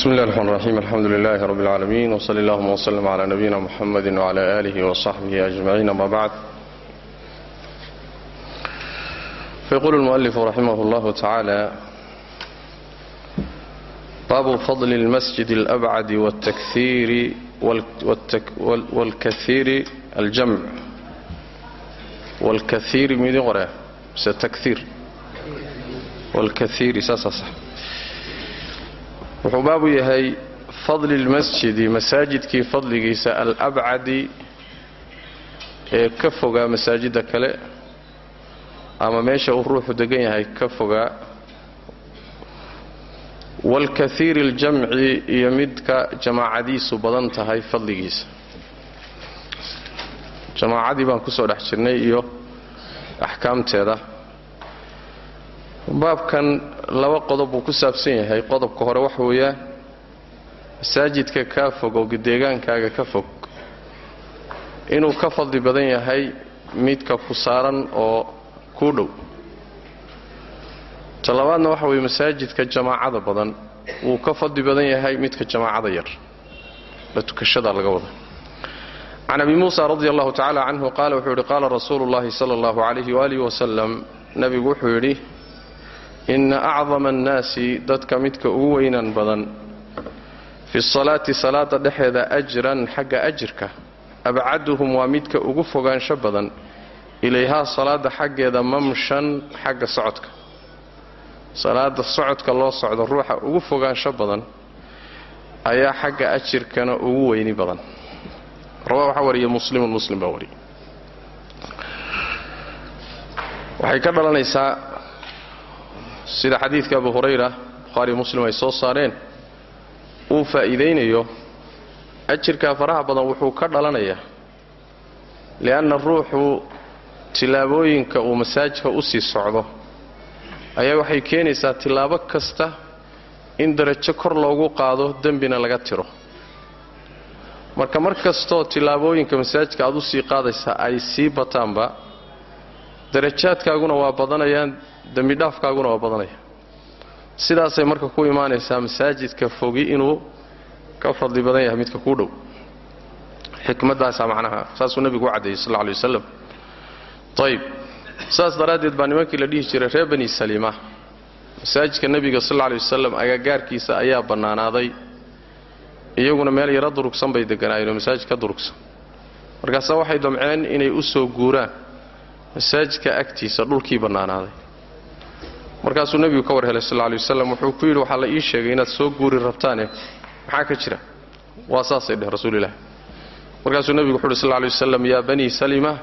بسم الله الرحمن الرحيم الحمد لله رب العالمين وصلى اللهم وسلم على نبينا محمد وعلى آله وصحبه أجمعين أما بعد فيقول المؤلف رحمه الله تعالى باب فضل المسجد الأبعد والتكثير والتك والكثير الجمع والكثير من غيره تكثير والكثير ساسا صح wuxuu baabu yahay fadli lmasjidi masaajidkii fadligiisa alabcadi ee ka fogaa masaajidda kale ama meesha uu ruuxu degan yahay ka fogaa. Waalkaiiri aljamci iyo midka jamaacadiisu badan tahay fadligiisa. Jamaacadii baan ku soo dhex jirnay iyo axkaamteeda baabkan laba qodob buu ku saabsan yahay. Qodobka hore waxa weeyaan masaajidka kaa fog oo deegaankaaga ka fog. Inuu ka fadli badan yahay midka ku saaran oo kuu dhow. Talabaadna waxa weeye masaajidka jamaacada badan wuu ka fadli badan yahay midka jamaacada yar. La tukashada laga wada. Can abi muusa radi allahu tacaala canhu qaala wuxuu yidhi qaala rasuulu llahi sala allahu calayhi waalihi wasalam nabigu wuxuu yidhi inna acdama annaasi dadka midka ugu weynan badan. Fi salaati salaada dhexeeda ajran xagga ajirka. Abcaduhum waa midka ugu fogaansho badan. Ilayhaa salaada xaggeeda mamshan xagga socodka. Salaada socodka loo socdo ruuxa ugu fogaansho badan ayaa xagga ajirkana ugu weyni badan. Waxaa wariya muslimun muslim baa wariya waxay ka dhalanaysaa sida xadiidka abu hurayra bukhaariyo muslim ay soo saareen uu faa'iidaynayo ajirkaa faraha badan wuxuu ka dhalanayaa li'anna ruuxu tillaabooyinka uu masaajidka u sii socdo. Ayaa waxay keenaysaa tillaabo kasta in darajo kor loogu qaado dembina laga tiro. Marka mar kastoo tillaabooyinka masaajidka aad u sii qaadaysaa ay sii bataanba darajaadkaaguna waa badanayaan dembidhaafkaaguna waa badanaya. Sidaasay marka ku imaanaysaa masaajidka fogi inuu ka fadli badan yahay midka kuu dhow. Xikmadaasaa macnaha saasuu nebigu u caddeeyey sal lla wasalam ayib saas daraaddeed baa nimankii la dhihi jiray reer bani saliima masaajidka nebiga sal lla lay wasalam agagaarkiisa ayaa bannaanaaday. Iyaguna meel yaro durugsan bay deganaayeenoo masaajid ka durugsan. Markaasaa waxay damceen inay u soo guuraan. Masaajidka agtiisa dhulkii bannaanaaday markaasuu nebigu ka war helay sal lay wasalam wuxuu ku yidhi waxaa la ii sheegay inaad soo guuri rabtaane. Maxaa ka jira? Waa saasay dheh rasuulilah markaasuu nebigu wuxu uhi sal lay wasalam yaa banii salima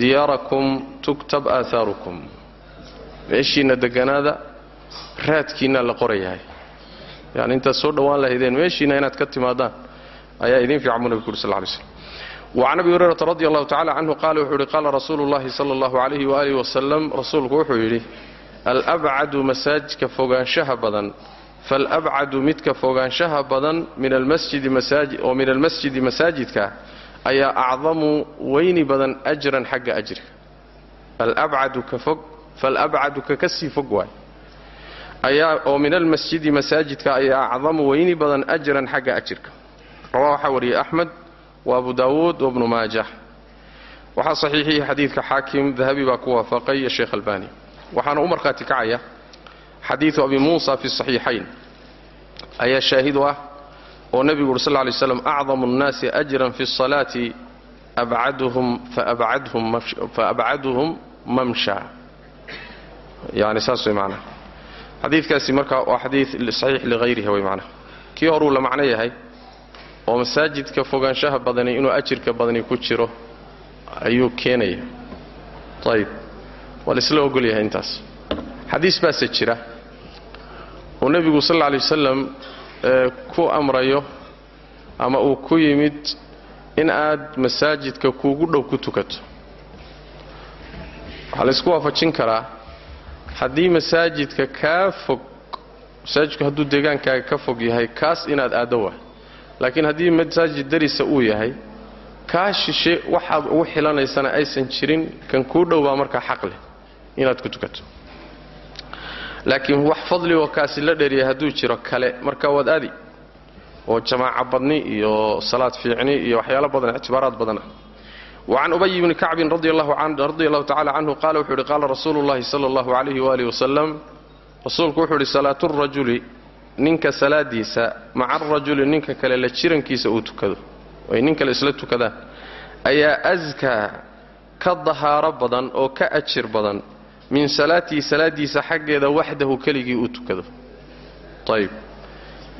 diyaarakum tuktab aahaarukum meeshiinna deganaada raadkiinna la qorayahay. Yani intaad soo dhowaan lahaydeen meeshiinna inaad ka timaadaan ayaa idiin fiican buu nebigu ku uhi sal lay slam wacan abi hurayrata radi allahu tacala canhu qaala wuxuu yidhi qaala rasuulu llahi sala allahu calayhi waaalih wasalam rasuulku wuxuu alabcadu masaajidka fogaanshaha badan falabcadu midka fogaanshaha badan oo min almasjidi masaajidka ayaa acdamu weyni badan ajran xagga ajriga alabcadu ka fog falabcadu ka ka sii fog waay. Ayaa oo min almasjidi masaajidka ayaa acdamu weyni badan ajran xagga ajirka. Rawaa waxaa wariyey wa abu daawuud wabnu maajah waxaa saxiixiyey xadiidka xaakim dahabi baa ku waafaqay sheekh albani waxaana u markhaati kacaya. Xadiidu abi muusa fi saxiixayn ayaa shaahid u ah oo nebigu uri sal ly slam acdamu nnaasi ajran fi salaati faabcaduhum mamsha. Yani saas way manaa xadiidkaasi marka waa xadii saxiix lighayrihi way manaa kii horuu la macno yahay oo masaajidka fogaanshaha badani inuu ajirka badani ku jiro ayuu keenaya. Ayb waa laisla ogol yahay intaas. Xadiis baase jira uu nebigu sal lla lay wasalam ku amrayo ama uu ku yimid in aad masaajidka kuugu dhow ku tukato. Waxaa laysku waafajin karaa haddii masaajidka kaa fog masaajidku hadduu deegaankaaga ka fog yahay kaas inaad aaddo waay laakiin haddii masaajid darisa uu yahay kaa shishe waxaad ugu xilanaysana aysan jirin kan kuu dhow baa markaa xaq leh inaad ku tukato. Laakiin wax fadligoo kaasi la dheeriya hadduu jiro kale marka waad aadi. Oo jamaaca badni iyo salaad fiicni iyo waxyaalo badan ictibaaraad badan. Ah wacan ubay bni kacbin radi allahu tacala canhu qaala wuxuu ihi qaala rasuulu llahi sala allahu calayhi waalihi wasalam rasuulku wuxuu idhi salaaturajuli ninka salaadiisa maca arajuli ninka kale la jirankiisa uu tukado ay nin kale isla tukadaan ayaa askaa ka dahaaro badan oo ka ajir badan min salaatii salaadiisa xaggeeda waxdahu keligii uu tukado. Ayb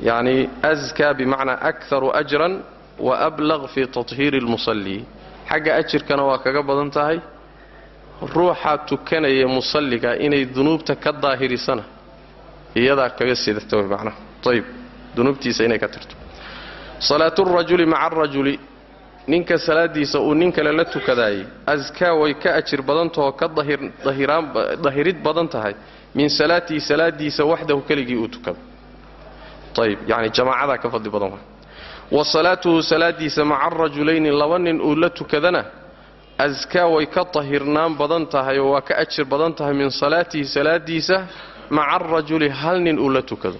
yacni askaa bimacnaa akaru ajran wa ablaq fi tahiiri lmusalli xagga ajirkana waa kaga badan tahay. Ruuxa tukanaya musalliga inay dunuubta ka daahirisana iyadaa kaga sidata way macnaha ayb dunuubtiisa inay ka ninka salaadiisa uu nin kale la tukadaayay askaa way ka ajir badantahoo ka dahirid badan tahay. Min salaatii salaadiisa waxdahu keligii uu tukado. Ayb yani jamaacadaa ka fadli badan wa salaatuhu salaadiisa maca arajulayni laba nin uu la tukadana askaa way ka tahirnaan badan tahay oo waa ka ajir badan tahay min salaatihi salaadiisa maca arajuli hal nin uu la tukado.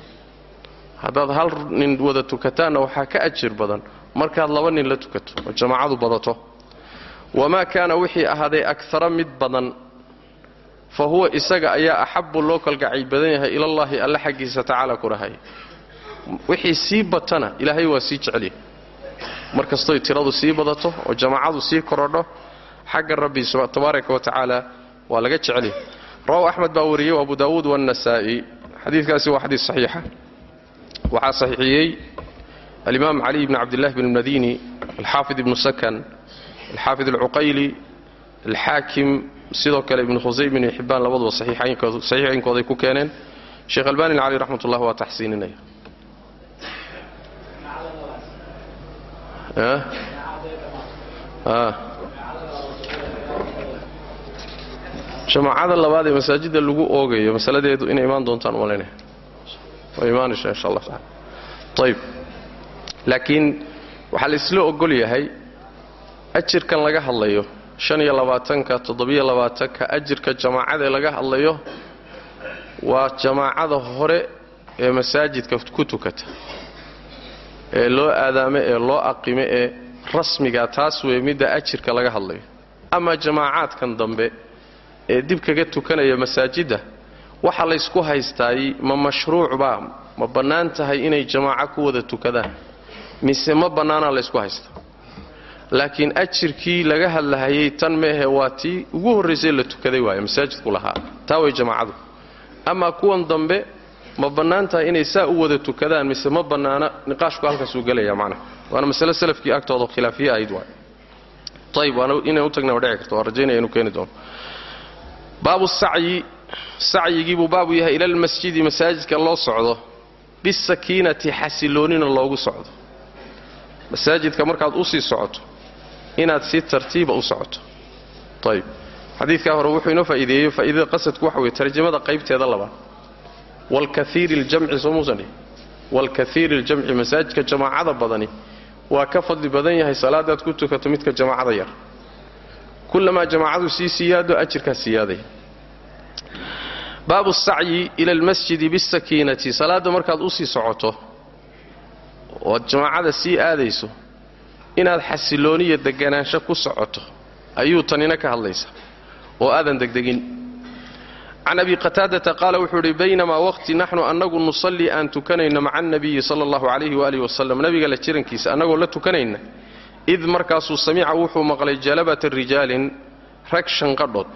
Haddaad hal nin wada tukataanna waxaa ka ajir badan markaad laba nin la tukato oo jamaacadu badato wamaa kaana wixii ahaaday akara mid badan fa huwa isaga ayaa axabu loo kalgacay badan yahay ilallaahi alle xaggiisa tacaala ku dhahay wixii sii batana ilaahay waa sii jecelyahy mar kastoy tiradu sii badato oo jamaacadu sii korodho xagga rabbi tabaaraka wa waa laga jecelyahy rawaw axmed baa wariyey abu daawuud waannasaa'i xadiidkaasi waa xadiis saxiixa. Waxaa saxiixiyey alimaam cali bn cabdillahi bn madini alxaafid ibnu sakan alxaafid alcuqayli alxaakim sidoo kale ibnu khusaymin iyo xibbaan labaduba saxiixaynkooday ku keeneen. sheekh albanin cali raxmat ullah waa taxsiininaya jamaacada labaad ee masaajidda lagu oogayo masaladeedu inay imaan doontaan malaynaya way imaanaysa insha allah taala ayb laakiin waxaa la isla ogol yahay ajirkan laga hadlayo shan iyo labaatanka toddobiyo labaatanka ajirka jamaacadaee laga hadlayo waa jamaacada hore ee masaajidka ku tukata ee loo aadaame ee loo aqime ee rasmiga taas weeye midda ajirka laga hadlayo. Ama jamaacaadkan dambe ee dib kaga tukanaya masaajidda waxa laysku haystaay ma mashruucbaa ma bannaan tahay inay jamaaco ku wada tukadaan mise ma bannaanaa laysku haysta laakiin ajirkii laga hadlahayay tan meehe waa tii ugu horraysay la tukaday waaye masaajidku lahaa. Taa way jamaacadu. Amaa kuwan dambe ma bannaan inay saa u wada tukadaan mise ma bannaana niqaashku halkaasuu gelaya macnaha waana masale salafkii agtooda khilaafiye ahayd waay ayib inay u tagna dhici karto waan rajaynaya inuu keeni doono. Baabu sacyi sacyigiibuu baabu yahay ila almasjidi masaajidka loo socdo. Bisakiinati xasiloonina loogu socdo masaajidka markaad u sii socoto inaad si tartiiba u socoto. Ayb xadiidkaa hore wuxuu inoo faa'iideeyey faa'iidada qasadku waxa weye tarjamada qaybteeda labaad. Waalkaiiri ljamci soo muusan dhihi? Waalkaiiri ljamci masaajidka jamaacada badani waa ka fadli badan yahay salaadaad ku tukato midka jamaacada yar. Kullamaa jamaacadu sii siyaado ajirkaa siyaadaya baabu sacyi ila almasjidi bisakiinati salaadda markaad u sii socoto ood jamaacada sii aadayso inaad xasilooniya deganaansho ku socoto ayuu tanina ka hadlaysa oo aadan degdegin. Can abi qataadata qaala wuxuu idhi baynamaa waqti naxnu annagu nusallii aan tukanayno maca annabiyi sala allahu calayhi waalihi wasalam nabiga la jirankiisa annagoo la tukanayna. Id markaasuu samica wuxuu maqlay jalabata rijaalin rag shanqadhood.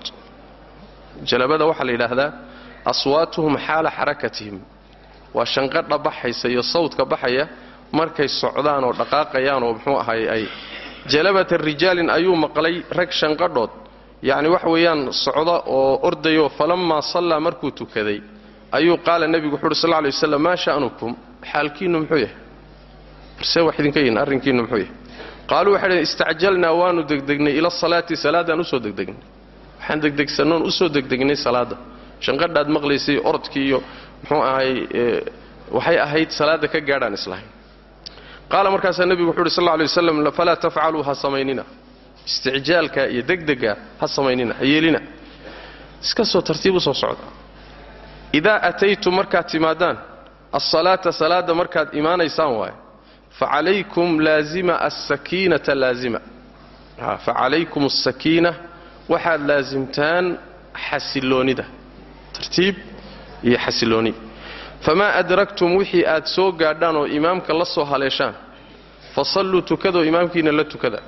Jalabada waxaa la yidhaahdaa aswaatuhum xaala xarakatihim. Waa shanqadha baxaysa iyo sawdka baxaya markay socdaan oo dhaqaaqayaan oo muxuu ahay ay jalabata rijaalin ayuu maqlay rag shanqadhood. Yacni wax weeyaan socda oo ordayo falammaa sallaa markuu tukaday ayuu qaala nebigu wuxu uhi sal lay waslam maa sha'nukum? Xaalkiinnu muxuu yahay. Barsee wax idinka yihiin arrinkiinnu muxuu yahay. Qaaluu waxay dhaheen istacjalnaa waanu degdegnay ila asalaati salaadaan u soo degdegnay. Waxaan degdegsannoon u soo degdegnay salaadda shanqadhaad maqlaysay orodkii iyo muxuu ahay waxay ahayd salaadda ka gaadhaan islahayn qaala markaasaa nebigu wuxu uhi sal lla lay waslam falaa tafcaluu ha samaynina. Isticjaalka iyo degdega ha samaynina ha yeelina. Iska soo tartiib u soo socda. Idaa ataytum markaad timaadaan alsalaata salaadda markaad imaanaysaan waaye facalaykum laazima asakiinata laazima. Facalaykum asakiina waxaad laasimtaan xasiloonnida tartiib iyo xasiloonni famaa adraktum wixii aad soo gaadhaan oo imaamka la soo haleeshaan fasalluu tukadoo imaamkiina la tukada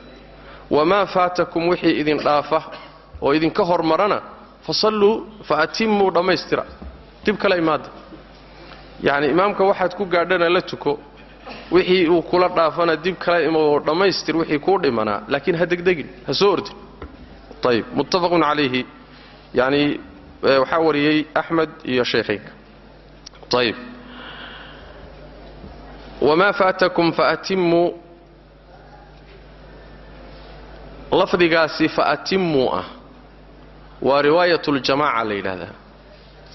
wamaa faatakum wixii idin dhaafa oo idinka hormarana fasalluu fa atimmuu dhammaystira dib kale imaada yacni imaamka waxaad ku gaadhana la tuko wixii uu kula dhaafana dib kale imoo dhammaystir wixii kuu dhimanaa laakiin ha degdegin ha soo ordin ayib muttafaqun calayhi yacni waxaa wariyey axmed iyo shaykhaynka ayib wamaa faatakum faatimmuu lafdigaasi faatimmuu ah waa riwaayat ljamaaca la yidhaahdaa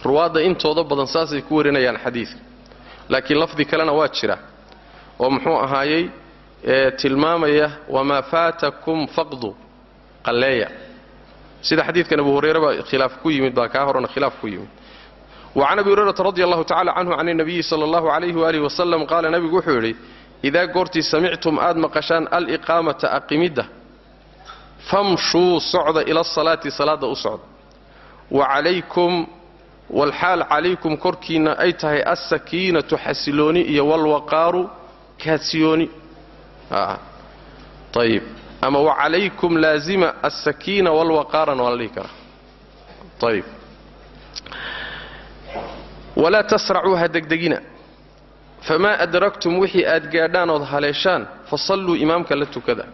ruwaadda intooda badan saasay ku warinayaan xadiidka laakiin lafdi kalena waa jira oo muxuu ahaayey ee tilmaamaya wamaa faatakum faqdu qalleeya sida xadiidkan abu hurayraba khilaaf ku yimid baa kaa horena khilaaf ku yimid wacan abi hurayrata radi allahu tacala canhu can اnabiyi sala allahu calayhi waalihi wasalam qaala nabigu wuxuu yidhi idaa goortii samictum aad maqashaan aliqaamata aqimidda famshuu socda ila asalaati salaadda u socda wa calaykum walxaal calaykum korkiinna ay tahay alsakiinatu xasilooni iyo walwaqaaru kaadsiyooni ayib ama wacalaykum laazima alsakiina walwaqaarana waa la dhihi karaa ayib walaa tasracuu ha degdegina famaa adraktum wixii aad gaadhaan ood haleeshaan fasalluu imaamka la tukada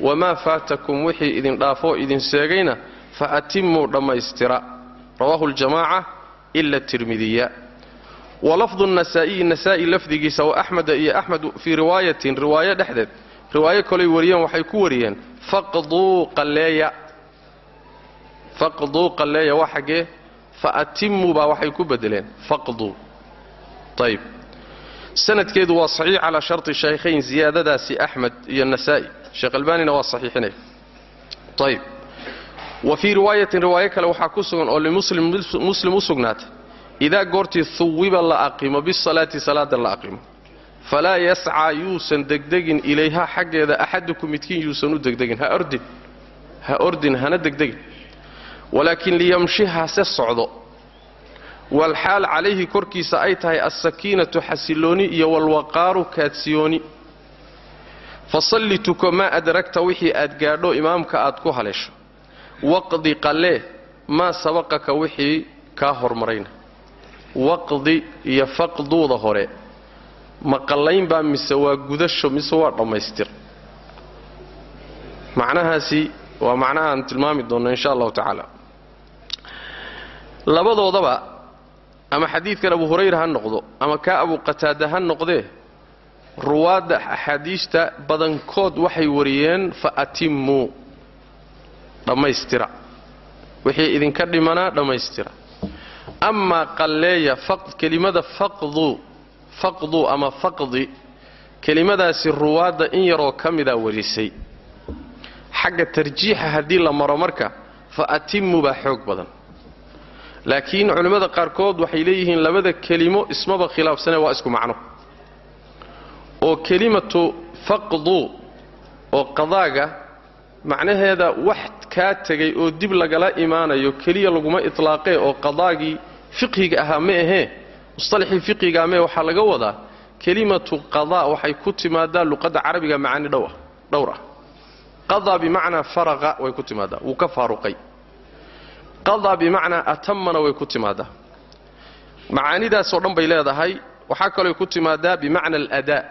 wamaa faatakum wixii idin dhaafoo idin seegayna fa atimmuu dhammaystira rawaahu ljamaaca ila tirmidiya walafdu nasaa'iyi nasaa'i lafdigiisa wa axmeda iyo axmed fii riwaayatin riwaayo dhexdeed riwaayo kaley wariyeen waxay ku wariyeen faqduu qalleeya waa xaggee fa atimmuu baa waxay ku bedeleen faqduu ayib sanadkeedu waa saxiix calaa sharti shaykhayn ziyaadadaasi axmed iyo nasaa'i. Sheekh albaanina waa saxiixinaya ayib wa fii riwaayatin riwaayo kale waxaa ku sugan oo limuslim u sugnaatay. Idaa goortii huwiba la aqimo bisalaati salaada la aqimo. Falaa yascaa yuusan degdegin ilayha xaggeeda axadukum midkiin yuusan u degdegin. Ha ordin. Ha ordin hana degdegin walaakin liyamshi hase socdo. Walxaal calayhi korkiisa ay tahay alsakiinatu xasilooni iyo walwaqaaru kaadsiyooni. Fasalli tuko maa adragta wixii aad gaadho imaamka aad ku haleesho. Waqdi qallee maa sabaqaka wixii kaa hormarayna. Waqdi iyo faqduuda hore ma qallaynbaa mise waa gudasho mise waa dhammaystir? Macnahaasi waa macnaha aan tilmaami doonno insha allahu tacaala labadoodaba ama xadiidkan abu hurayra ha noqdo ama kaa abu qataada ha noqdee ruwaadda axaadiista badankood waxay wariyeen fa atimmuu dhammaystira wixii idinka dhimanaa dhammaystira amaa qalleeya kelimada faqdu faqdu ama faqdi kelimadaasi ruwaadda in yaroo ka midaa warisay. Xagga tarjiixa haddii la maro marka fa atimmu baa xoog badan laakiin culimmada qaarkood waxay leeyihiin labada kelimo ismaba khilaafsane waa isku macno. oo kelimatu faqdu oo qadaaga macnaheeda wax kaa tegay oo dib lagala imaanayo keliya laguma itlaaqee oo qadaagii fiqhiga ahaa ma ahee musطalaxii fiqigaa mee waxaa laga wadaa kelimatu qadaa waxay ku timaadaa luqadda carabiga macaani dhowr ah qadaa bimacnaa faraqa way ku timaadaa wuu ka faaruqay qadaa bimacnaa atamana way ku timaadaa. Macaanidaasoo dhan bay leedahay. Waxaa kalooy ku timaadaa bimacna aladaa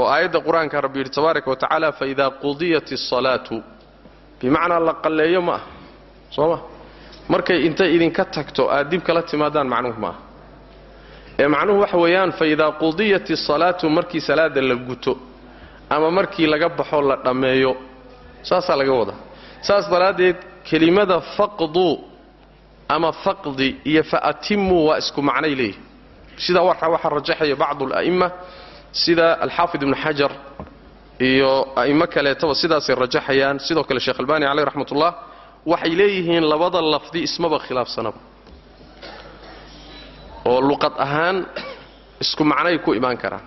oo aayadda qur'aanka rabbi yidhi tabaaraka wa tacaala faidaa qudiyat asalaatu bimacnaa la qalleeyo ma ah soo ma? Markay intay idinka tagto aad dib kala timaadaan macnuhu ma ah ee macnuhu waxa weeyaan faidaa qudiyat asalaatu markii salaada la guto ama markii laga baxo la dhammeeyo. Saasaa laga wadaa. Saas daraaddeed kelimada faqdu ama faqdi iyo faatimuu waa isku macnay leeyihi sidaa waxaa rajaxaya bacdu ala'imma sida alxaafid ibnu xajar iyo a'immo kaleetaba sidaasay rajaxayaan. Sidoo kale sheekh albani caleyh raxmatullah waxay leeyihiin labada lafdi ismaba khilaafsanaba. Oo luqad ahaan isku macnay ku imaan karaan.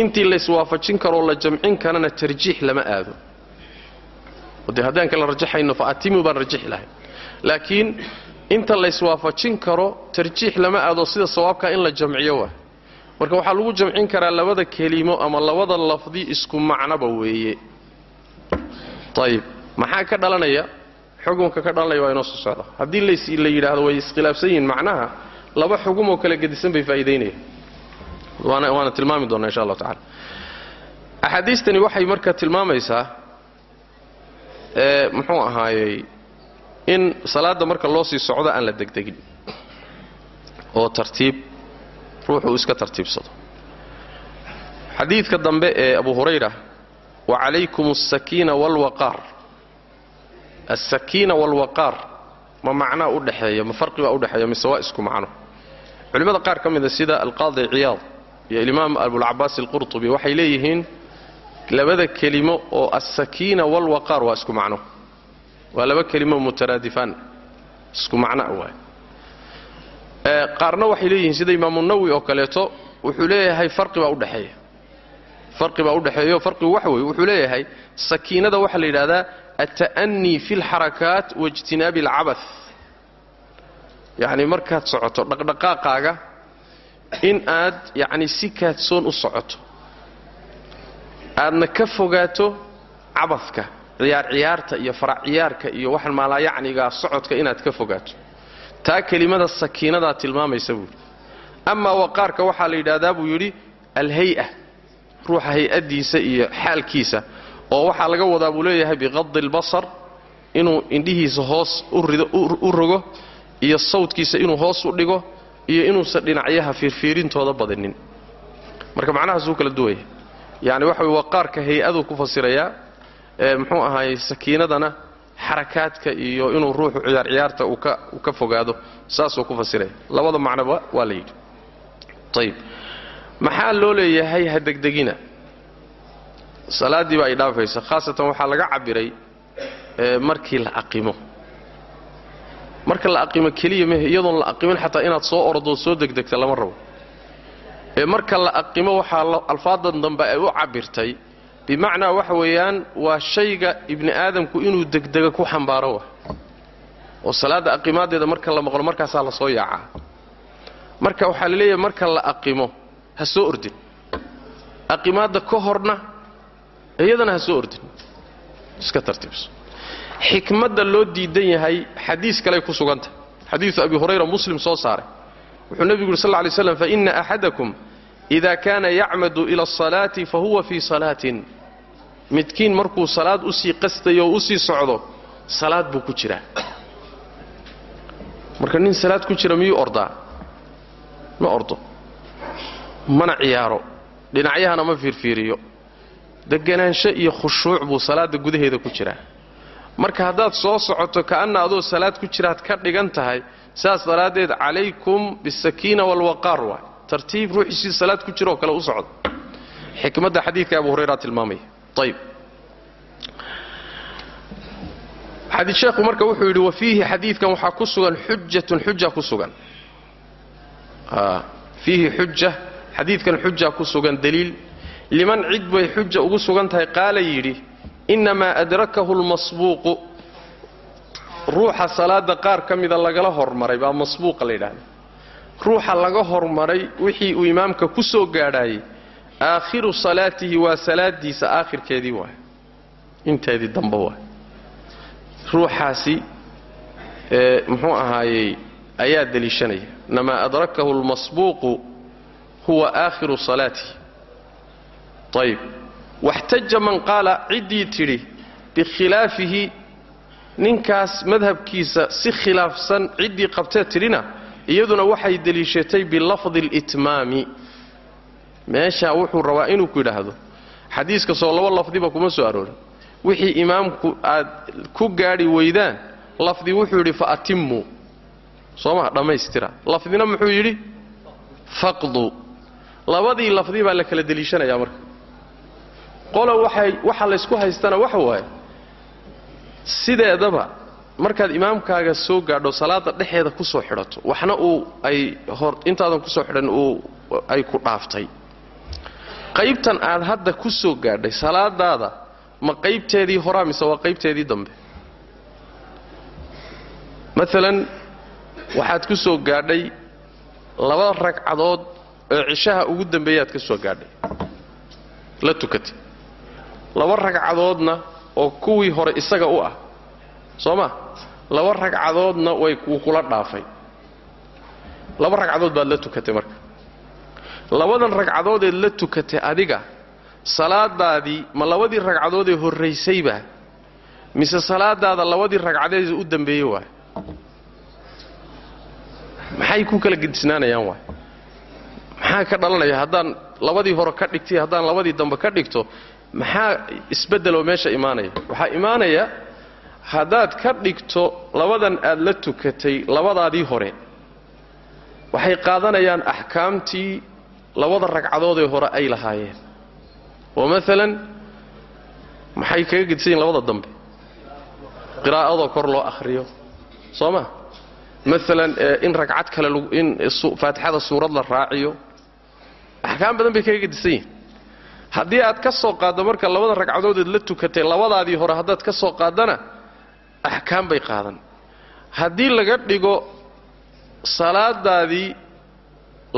Intii layswaafajin karoo la jamcin karana tarjiix lama aado dee haddaan kala rajaxayno faatimu baan rajixi lahay. Laakiin inta layswaafajin karo tarjiix lama aado sida sawaabka in la jamciyo waa. Marka waxaa lagu jamcin karaa labada kelimo ama labada lafdi isku macnoba weeye. Ayib maxaa ka dhalanaya? Xukunka ka dhalanaya waa inoo soo socda. Haddii la yidhaahdo way iskhilaafsan yihiin macnaha laba xugum oo kala gedisan bay faa'iidaynayaan waana tilmaami doonaa insha allahu tacala axaadiistani waxay marka tilmaamaysaa muxuu ahaayey in salaadda marka loo sii socdo aan la degdegin oo tartiib ruuxuu iska tartiibsado. Xadiidka dambe ee abu hurayra wa calaykum asakiina waalwaqaar alsakiina waalwaqaar ma macnaa u dhexeeya ma farqi baa udhexeeya mise waa isku macno. Culimmada qaar ka mida sida alqaadi ciyaad iyo alimaam abulcabaas alqurtubi waxay leeyihiin labada kelimo oo alsakiina waalwaqaar waa isku macno. Waa laba kelimo mutaraadifaan. Isku macno waay. Qaarna waxay leeyihiin sida imaamu nawi oo kaleeto wuxuu leeyahay farqi baa udhexeeya farqi baa udhexeeyo farqigu waxa weeye wuxuu leeyahay sakiinada waxaa la yidhahdaa alta'anii fi alxarakaat waijtinaabi alcabath. Yacni markaad socoto dhaqdhaqaaqaaga in aad yacni si kaadsoon u socoto aadna ka fogaato cabadka ciyaar ciyaarta iyo farac ciyaarka iyo waxaan maalaayacnigaa socodka inaad ka fogaato. Taa kelimada sakiinadaa tilmaamaysa buuhi amaa waqaarka waxaa la yidhahdaa buu yidhi alhay-a ruuxa hay'addiisa iyo xaalkiisa oo waxaa laga wadaa buu leeyahay biqadi albasar inuu indhihiisa hoos u rogo iyo sawdkiisa inuu hoos u dhigo iyo inuusan dhinacyaha fiirfiirintooda badanin marka macnahaasuu kala duwaya yacni waxa way waqaarka hay'aduu ku fasirayaa ee muxuu ahaayey sakiinadana xarakaadka iyo inuu ruuxu ciyaar ciyaarta uu ka fogaado saasuu ku fasiraya. Labada macnoba waa la yidhi. Ayib maxaa loo leeyahay ha degdegina salaaddiiba ay dhaafaysa khaasatan waxaa laga cabiray markii la aqimo. Marka la aqimo keliya meh iyadoon la aqimin xataa inaad soo ordoo soo degdegta lama rabo ee marka la aqimo waxaa alfaadan dambe ay u cabirtay bimacnaa waxa weeyaan waa shayga ibni aadamku inuu degdega ku xambaaro wa oo salaadda aqimaadeeda marka la maqlo markaasaa la soo yaacaa. Marka waxaa la leeyahay marka la aqimo ha soo ordin. Aqimaadda ka horna iyadana ha soo ordin. Iska tartiibso xikmadda loo diidan yahay xadiis kaley ku sugantah xadiidu abi hurayra muslim soo saaray wuxuu nebigu yuri lla lay slam faina axadakum ida kaana yacmadu ila asalaati fa huwa fii salaatin midkiin markuu salaad u sii qastayo oo u sii socdo salaad buu ku jiraa. Marka nin salaad ku jira miyuu ordaa? Ma ordo. Mana ciyaaro. Dhinacyahana ma fiirfiiriyo. Deganaansho iyo khushuuc buu salaadda gudaheeda ku jiraa. Marka haddaad soo socoto ka'anna adoo salaad ku jiraad ka dhigan tahay saas daraaddeed calaykum bisakiina waalwaqaar waay. Tartiib ruuxiisii salaad ku jiraoo kale u socda xikmadda xadiidka abu hurayra tilmaamaya ayib sheekhu marka wuxuu yidhi wa xadiidkan waxaa ku sugan xujatun xuja ku sugan. Fiihi xuja xadiidkan xuja ku sugan daliil. Liman cid bay xuja ugu sugan tahay qaala yidhi innamaa adrakahu lmasbuuqu ruuxa salaada qaar ka mida lagala hormaray baa masbuuqa la yidhahda. Ruuxa laga hormaray wixii uu imaamka ku soo gaadhaayey aakhiru salaatihi waa salaadiisa aakhirkeedii waay inteedii dambe waay ruuxaasi muxuu ahaayey ayaa deliishanaya. Inamaa adrakahu lmasbuuqu huwa aakhiru salaatihi. Ayib waxtaja man qaala ciddii tidhi bikhilaafihi ninkaas madhabkiisa si khilaafsan ciddii qabtee tidhina iyaduna waxay deliishatay bilafdi litmaami meeshaa wuxuu rabaa inuu ku yidhaahdo. Xadiiska soo laba lafdiba kuma soo aroorin. Wixii imaamku aad ku gaadhi weydaan lafdi wuxuu yidhi fa atimmuu soo maa dhammaystira. Lafdina muxuu yidhi? Faqdu. Labadii lafdi baa la kala deliishanayaa marka. Qola waxay waxa laysku haystana waxa waaye sideedaba markaad imaamkaaga soo gaadho salaada dhexeeda ku soo xidhato waxna uu ay hor intaadan ku soo xidhan uu ay ku dhaaftay. Qaybtan aad hadda ku soo gaadhay salaadaada ma qaybteedii horaa mise waa qaybteedii dambe? Maalan waxaad ku soo gaadhay laba ragcadood oo cishaha ugu dambeeyaad ka soo gaadhay. La tukatay. Laba ragcadoodna oo kuwii hore isaga u ah. Soo ma laba ragcadoodna wuu kula dhaafay. Laba ragcadood baad la tukatay marka. Labadan ragcadoodeed la tukatay adiga salaadaadii ma labadii ragcadoodee horraysayba mise salaadaada labadii ragcadeed u dambeeyey waay maxay ku kala gedisnaanayaan waay maxaa ka dhalanaya? Haddaan labadii hore ka dhigtay haddaan labadii dambe ka dhigto maxaa isbeddeloo meesha imaanaya? Waxaa imaanaya haddaad ka dhigto labadan aad la tukatay labadaadii hore waxay qaadanayaan axkaamtii labada ragcadoodee hore ay lahaayeen. Oo maalan maxay kaga gedisan labada dambe? Qiraa'adoo kor loo akhriyo soo ma? Maalan in ragcad kale in faatixada suurad la raaciyo axkaam badan bay kaga gedisan yihiin haddii aad ka soo qaaddo marka labada ragcadoodeed la tukatay labadaadii hore haddaad ka soo qaaddana axkaam bay qaadan. Haddii laga dhigo salaadaadii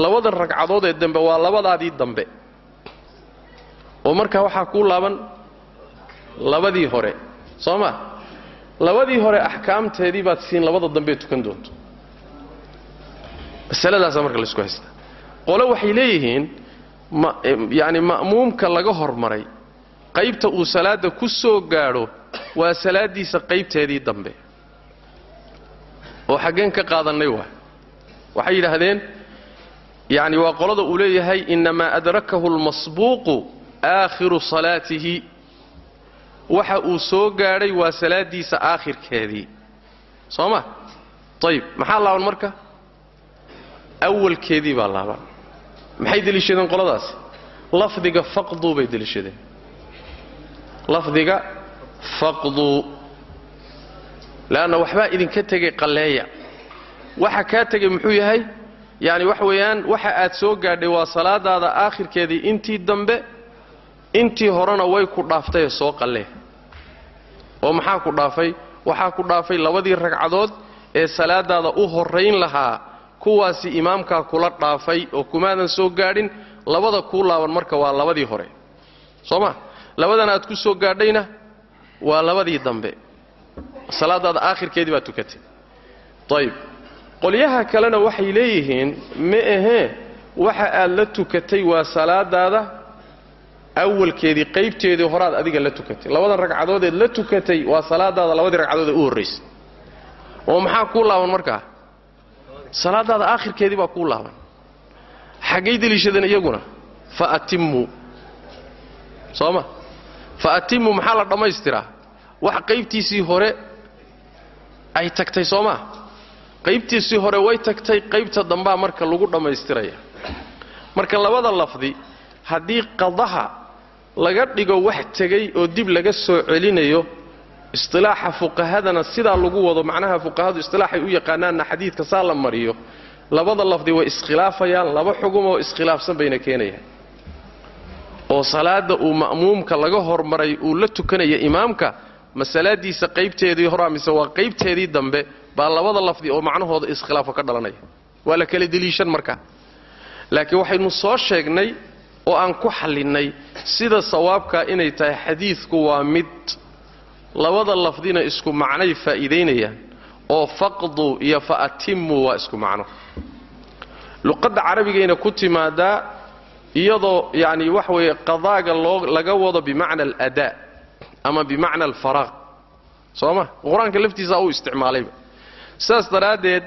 labadan ragcadoodee dambe waa labadaadii dambe. Oo markaa waxaa kuu laaban labadii hore soo ma? Labadii hore axkaamteedii baad siin labada dambe tukan doonto. Masaladaasaa marka laysku haystaa qole waxay leeyihiin yani ma'muumka laga hormaray qaybta uu salaadda ku soo gaadho waa salaaddiisa qaybteedii dambe. Oo xaggeen ka qaadannay waa? Waxay yidhaahdeen yani waa qolada uu leeyahay innamaa adrakahu almasbuuqu aakhiru salaatihi. Waxa uu soo gaadhay waa salaaddiisa aakhirkeedii. Soo ma? Ayib maxaa laaban marka? Awalkeedii baa laaban maxay deliishadeen qoladaasi lafdiga faqduu bay deliishadeen. Lafdiga faqduu leanna waxbaa idinka tegay qalleeya. Waxa kaa tegay muxuu yahay? Yacni waxa weeyaan waxa aad soo gaadhay waa salaadaada aakhirkeedii intii dambe intii horena way ku dhaaftayee soo qallee. Oo maxaa ku dhaafay? Waxaa ku dhaafay labadii ragcadood ee salaadaada u horrayn lahaa kuwaasi imaamkaa kula dhaafay oo kumaadan soo gaadhin labada kuu laaban marka waa labadii hore. Soo ma labadan aad ku soo gaadhayna waa labadii dambe. Salaadaada aakhirkeedii baad tukatay. Ayib qolyaha kalena waxay leeyihiin ma ahee waxa aad la tukatay waa salaadaada awalkeedii qaybteedii horaad adiga la tukatay. Labadan ragcadoodeed la tukatay waa salaadaada labadii ragcadoodee u horraysay oo maxaa kuu laaban markaa salaadaada aakhirkeedii baa kuu laaban xaggay deliishadeen iyaguna fa atimmuu soo ma? Fa atimmu maxaa la dhammaystiraa wax qaybtiisii hore ay tagtay soo maa qaybtiisii hore way tagtay qaybta dambaa marka lagu dhammaystiraya. Marka labada lafdi haddii qadaha laga dhigo wax tegay oo dib laga soo celinayo istilaaxa fuqahadana sidaa lagu wado macnaha fuqahadu istilaaxay u yaqaanaanna xadiidka saa la mariyo labada lafdi way iskhilaafayaan laba xugum oo iskhilaafsan bayna keenayaan. Oo salaada uu ma'muumka laga hormaray uu la tukanaya imaamka ma salaadiisa qaybteedii horaa mise waa qaybteedii dambe baa labada lafdi oo macnahooda iskhilaafo ka dhalanaya. Waa la kala deliishan marka. Laakiin waxaynu soo sheegnay oo aan ku xallinnay sida sawaabkaa inay tahay xadiidku waa mid labada lafdina isku macnay faa'iidaynayaan oo faqdu iyo fa atimmu waa isku macno. Luqadda carabigayna ku timaadaa iyadoo yacni waxa weeye qadaaga loo laga wado bimacna aladaa ama bimacna alfaraaq soo ma? Qur'aanka laftiisaa uu isticmaalayba sidaas daraaddeed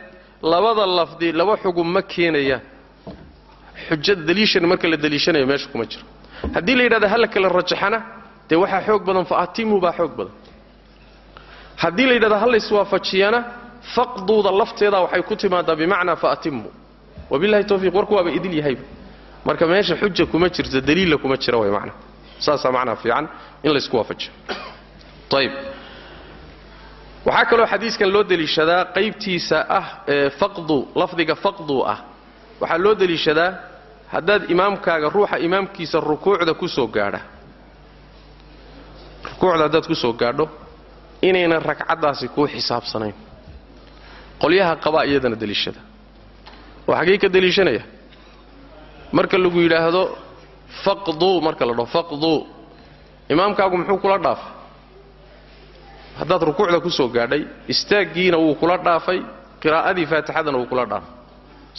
labada lafdi laba xugum ma keenayaan xujada daliishan marka la daliishanayo meesha kuma jiro. Haddii la yidhahda hala kala rajaxana? Dee waxaa xoog badan fa atimu baa xoog badan haddii la yidhahda hala iswaafajiyana faqduuda lafteeda waxay ku timaadaa bimacnaa fa atimu wabilahi towfiiq warku waaba idil yahayba marka meesha xuja kuma jirto daliilla kuma jira way macna. Saasaa macnaa fiican in laysku waafajiyo ayb waxaa kaloo xadiiskan loo deliishadaa qaybtiisa ah ee faqdu lafdiga faqdu ah. Waxaa loo deliishadaa haddaad imaamkaaga ruuxa imaamkiisa rukuucda ku soo gaadha. Rukuucda haddaad ku soo gaadho inaynan ragcaddaasi kuu xisaabsanayn. Qolyaha qabaa iyadana deliishada. Oo xaggey ka deliishanaya? Marka lagu yidhaahdo faqduu marka la dhaho faqduu imaamkaagu muxuu kula dhaafay? Haddaad rukuucda ku soo gaadhay istaaggiina wuu kula dhaafay qiraa'adii faatixadana wuu kula dhaafay.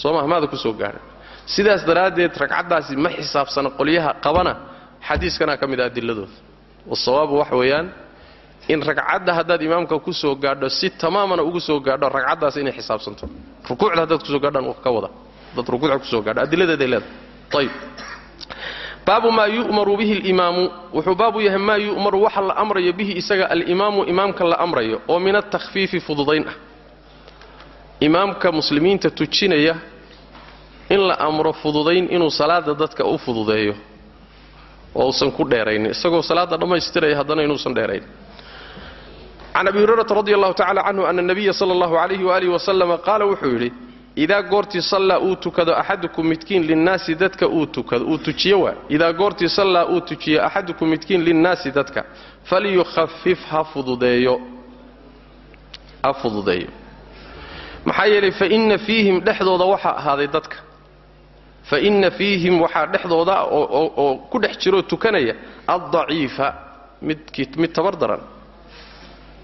Soo mahmaada ku soo gaadhay? Sidaas daraaddeed ragcaddaasi ma xisaabsana qolyaha qabana xadiiskanaa ka mid ah adiladooda wasawaabu wax weeyaan in ragcadda haddaad imaamka ku soo gaadho si tamaamana ugu soo gaadho ragcaddaas inay xisaabsanto. Rukuucda haddaad ku soo gaadhaan ka wada. Haddaad rukuucda ku soo gaadho adiladeeday leedahay. Ayib baabu maa yu'maru bihi alimaamu wuxuu baabu yahay maa yu'maru waxa la amrayo bihi isaga alimaamu imaamka la amrayo oo min atakhfiifi fududayn ah. Imaamka muslimiinta tujinaya in la amro fududayn inuu salaada dadka u fududeeyo oo usan ku dheeraynin. Isagoo salaada dhammaystiraya haddana inuusan dheerayn can abi hurayrata radi allahu tacala canhu ana nabiya sala allahu calayhi waalihi wasalama qaala wuxuu yidhi idaa goortii sallaa uu tukado axadukum midkiin linnaasi dadka uu tukado uu tujiyo waa idaa goortii sallaa uu tujiyo axadukum midkiin linnaasi dadka falyukhafif ha fududeeyo ha fududeeyo maxaa yeelay fa inna fiihim dhexdooda waxaa ahaaday dadka fa inna fiihim waxaa dhexdooda oo ku dhex jiroo tukanaya addaciifa midkii mid tabar daran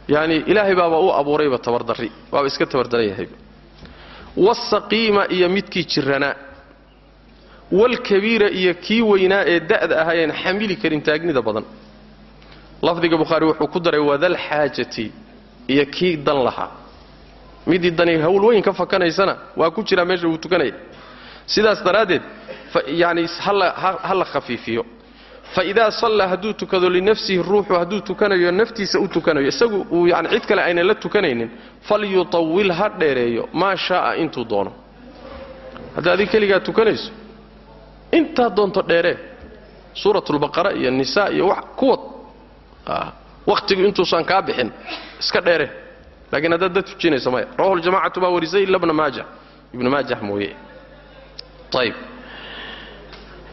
yacni ilaahay baaba u abuurayba tabardarri waaba iska tabardaran yahayba wasaqiima iyo midkii jirranaa walkabiira iyo kii weynaa ee da'da ahaayeen xamili karin taagnida badan. Lafdiga bukhaari wuxuu ku daray wadalxaajati iyo kii dan lahaa. Midii dani hawl weyn ka fakanaysana waa ku jiraa meesha uu tukanaya. Sidaas daraaddeed yani ha la khafiifiyo fa idaa sallaa hadduu tukado linafsihi ruuxu hadduu tukanayo naftiisa u tukanayo isagu uu yani cid kale aynan la tukanaynin falyutawil ha dheereeyo maa shaaa intuu doono hadda adig keligaa tukanayso intaad doonto dheeree suuratulbaqara iyo nisaa iyo wax kuwad wakhtigu intuusan kaa bixin iska dheere laakiin haddaad dad tujinayso maya rawahu ljamacatu baa warisay ila bna maaja ibnu maajah mooye ayb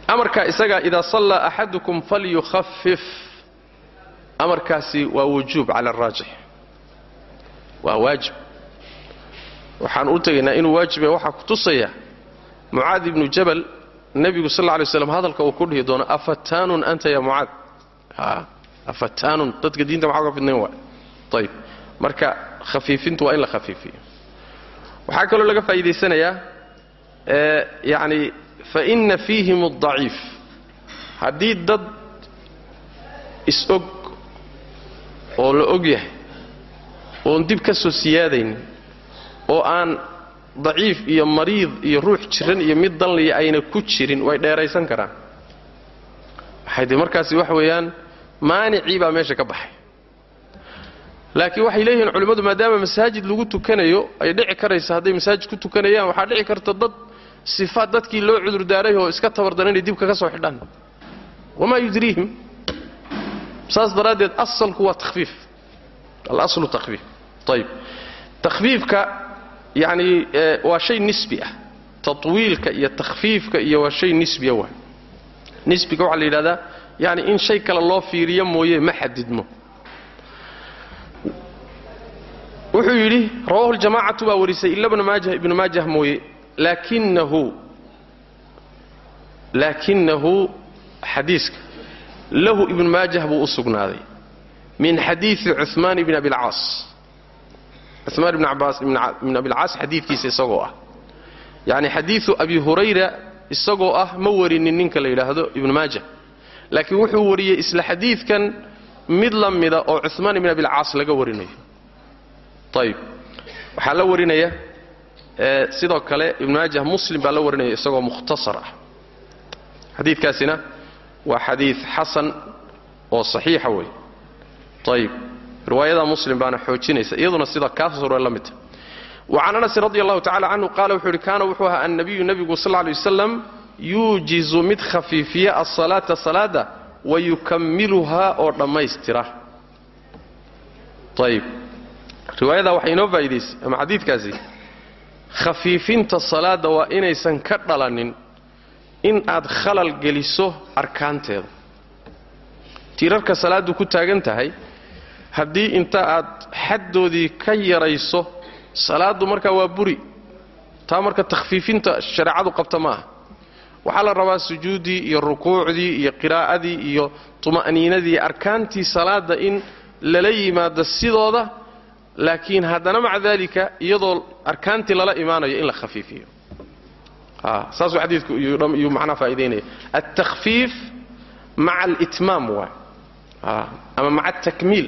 amarkaa isagaa idaa sallaa axadukum falyukhafif amarkaasi waa wujuub cala araajix waa waajib. Waxaan u tegaynaa inuu waajibe waxaa ku tusaya mucaad ibnu jabal nebigu sal lla lay hadalka uu ku dhihi doono afataanun anta ya mucaad? Afataanun. Dadka diinta maxaa uga fidnayn waa? Ayb marka khafiifintu waa in la khafiifiyo. Waxaa kaloo laga faa'iidaysanayaa yani faina fiihim addaciif haddii dad is-og oo la og yahay oon dib ka soo siyaadaynin oo aan daciif iyo mariid iyo ruux jiran iyo mid danliya ayna ku jirin way dheeraysan karaan. Waxay de markaasi wax weeyaan maanicii baa meesha ka baxay. Laakiin waxay leeyihiin culimmadu maadaama masaajid lagu tukanayo ay dhici karaysa hadday masaajid ku tukanayaan waxaa dhici karta dad sifaad dadkii loo cudurdaaray oo iska tabardaran inay dibka ka soo xidhaan wamaa yudriihim saas daraaddeed asalku waa takhfiif. Alaslu takhfiif. Ayib takhfiifka yacni waa shay nisbi ah. Tatwiilka iyo takhfiifka iyo waa shay nisbiya waa. Nisbiga waxaa la yidhahdaa yani in shay kale loo fiiriyo mooye ma xadidmo wuxuu yidhi rawahu ljamacatu baa warisay ila bna maajah ibnu maajah mooye laakinahu laakinahu xadiiska lahu ibnu maajah buu u sugnaaday min xadiidi cumaan ibni abilcaas cumaan ibn abaas ibn abilcaas xadiidkiisa isagoo ah yacni xadiidu abi hurayra isagoo ah ma warinin ninka la yidhaahdo ibnu maajah laakiin wuxuu wariyey isla xadiidkan mid la mida oo cumaan ibn abilcaas laga warinayo ayib waxaa la warinaya sidoo kale ibnu maajah muslim baa la warinaya isagoo mukhtasar ah. Xadiidkaasina waa xadiid xasan oo saxiixa wey ayib riwaayada muslim baana xoojinaysa iyaduna sida kaasure la midta wacan anasin radi allahu tacala canhu qaala wuxuu yidhi kaana wuxuu ahaa annabiyu nebigu sal lay wasalam yuujizu mid khafiifiya asalaata salaada wa yukamiluhaa oo dhammaystira. Ayib riwaayadaa waxay inoo faa'idaysay ama xadiidkaasi khafiifinta salaada waa inaysan ka dhalanin in aad khalal geliso arkaanteeda. Tiirarka salaaddu ku taagan tahay haddii inta aad xaddoodii ka yarayso salaaddu markaa waa buri. Taa marka takhfiifinta shareecadu qabta ma aha. Waxaa la rabaa sujuuddii iyo rukuucdii iyo qiraa'adii iyo tuma'niinadii arkaantii salaadda in lala yimaado sidooda laakiin haddana maca daalika iyadoo arkaantii lala imaanayo in la khafiifiyo. Saasuu xadiidku iyuu macnaha faa'idaynaya altakhfiif maca alitmaam waay. Ama maca atakmiil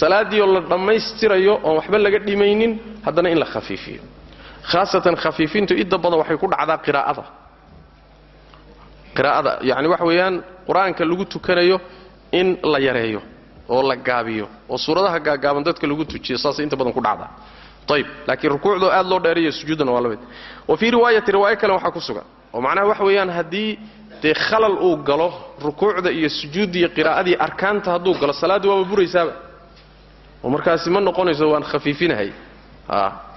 salaaddii oo la dhammaystirayo oon waxba laga dhimaynin haddana in la khafiifiyo. Khaasatan khafiifintu idda badan waxay ku dhacdaa qiraa'ada. Qiraa'ada yacni waxa weeyaan qur'aanka lagu tukanayo in la yareeyo oo la gaabiyo oo suuradaha gaagaaban dadka lagu tujiyo saasay inta badan ku dhacdaa. Ayb laakiin rukuucdoo aad loo dheerayo sujuuddana waa la wa fii riwaayati riwaayo kale waxaa ku sugan oo macnaha waxa weeyaan haddii dee khalal uu galo rukuucda iyo sujuudda iyo qiraa'adii arkaanta hadduu galo salaaddii waaba buraysaaba. Oo markaasi ma noqonayso waan khafiifinahay.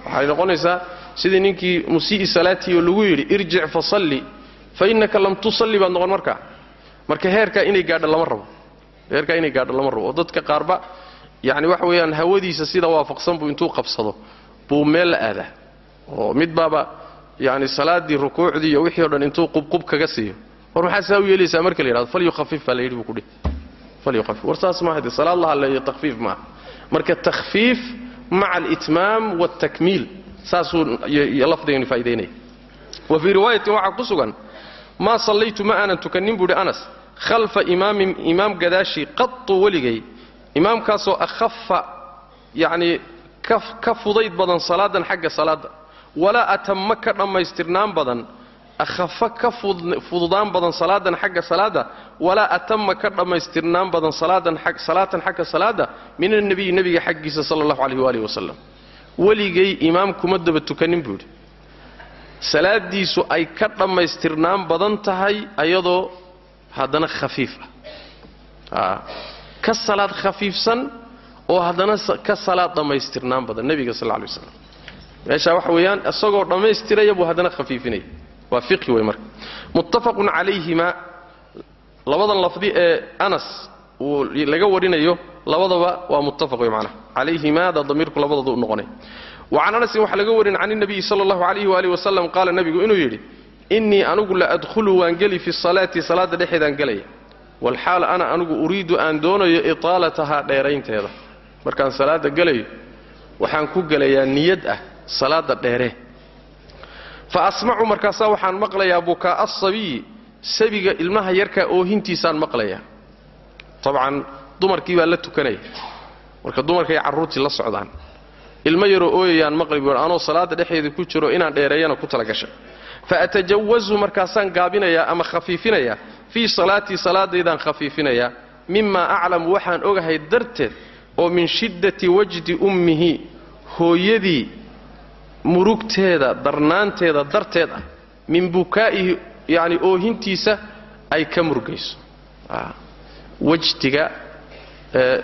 Waxay noqonaysaa sidii ninkii musii'i salaatii oo lagu yidhi irjic fasalli fa innaka lam tusalli baad noqon markaa marka heerkaa inay gaadho lama rabo heerkaa inay gaadho lama rabo. Dadka qaarba yacni waxa weeyaan hawadiisa sida waafaqsan buu intuu qabsado buu meel la aadaa. Oo mid baaba yacni salaaddii rukuucdii iyo wixii o dhan intuu qubqub kaga siiyo. War maxaa saa u yeelaysaa marka la yidhahdo falyukhafif baa la yidhi buu kudhihi falyukhafif war saas maaha salaad la hadleeyo takhfiif maaha. Marka takhfiif maca alitmaam waaltakmiil saasuu lafdigani faa'idaynaya wa fii riwaayatin waxaa ku sugan maa sallaytu ma aanan tukannin buuhi anas khalfa imaamin imaam gadaashii qatu weligay. Imaamkaasoo akhafa yacnii ka fudayd badan salaadan xagga salaadda. Walaa atamma ka dhammaystirnaan badan akhafa ka fududaan badan salaadan xagga salaadda. Walaa atamma ka dhammaystirnaan badan salaatan xagga salaadda min annebiyi nebiga xaggiisa sala allahu calayh waalihi wasalam weligay imaam kuma daba tukanin buu yidhi. Salaaddiisu ay ka dhammaystirnaan badan tahay ayadoo haddana khafiif ah. Ka salaad khafiifsan oo haddana ka salaad dhammaystirnaan badan nebiga sal lla alay waslam meeshaa waxa weeyaan isagoo dhammaystiraya buu haddana khafiifinaya waa fiqhi wey marka. Muttafaqun calayhima labadan lafdi ee anas uu laga warinayo labadaba waa muttafaq wey macnaha. Calayhimaada damiirku labadooda u noqonay. Wa can anasin waxaa laga warin can inabiyi sala allahu calayhi waalihi wasalam qaala nebigu inuu yidhi innii anugu la adkhulu waan geli fi salaati salaadda dhexeedaan gelaya. Walxaal ana anugu uriidu aan doonayo itaalatahaa dheeraynteeda. Markaan salaadda gelayo waxaan ku gelayaa niyad ah salaadda dheeree fa asmacu markaasaa waxaan maqlayaa bukaa asabiyi sabiga ilmaha yarkaa oohintiisaan maqlayaa. Tabcan dumarkii baa la tukanaya. Marka dumarkay carruurtii la socdaan. Ilmo yaroo ooyayaan maqli buu anoo salaadda dhexeeda ku jiro inaan dheereeyana ku talagasha atajawazu markaasaan gaabinayaa ama khafiifinayaa fii salaatii salaadaydaan khafiifinayaa mimaa aclamu waxaan ogahay darteed oo min shiddati wajdi ummihi hooyadii murugteeda darnaanteeda darteed ah min bukaa'ihi yacni oohintiisa ay ka murgayso wajdiga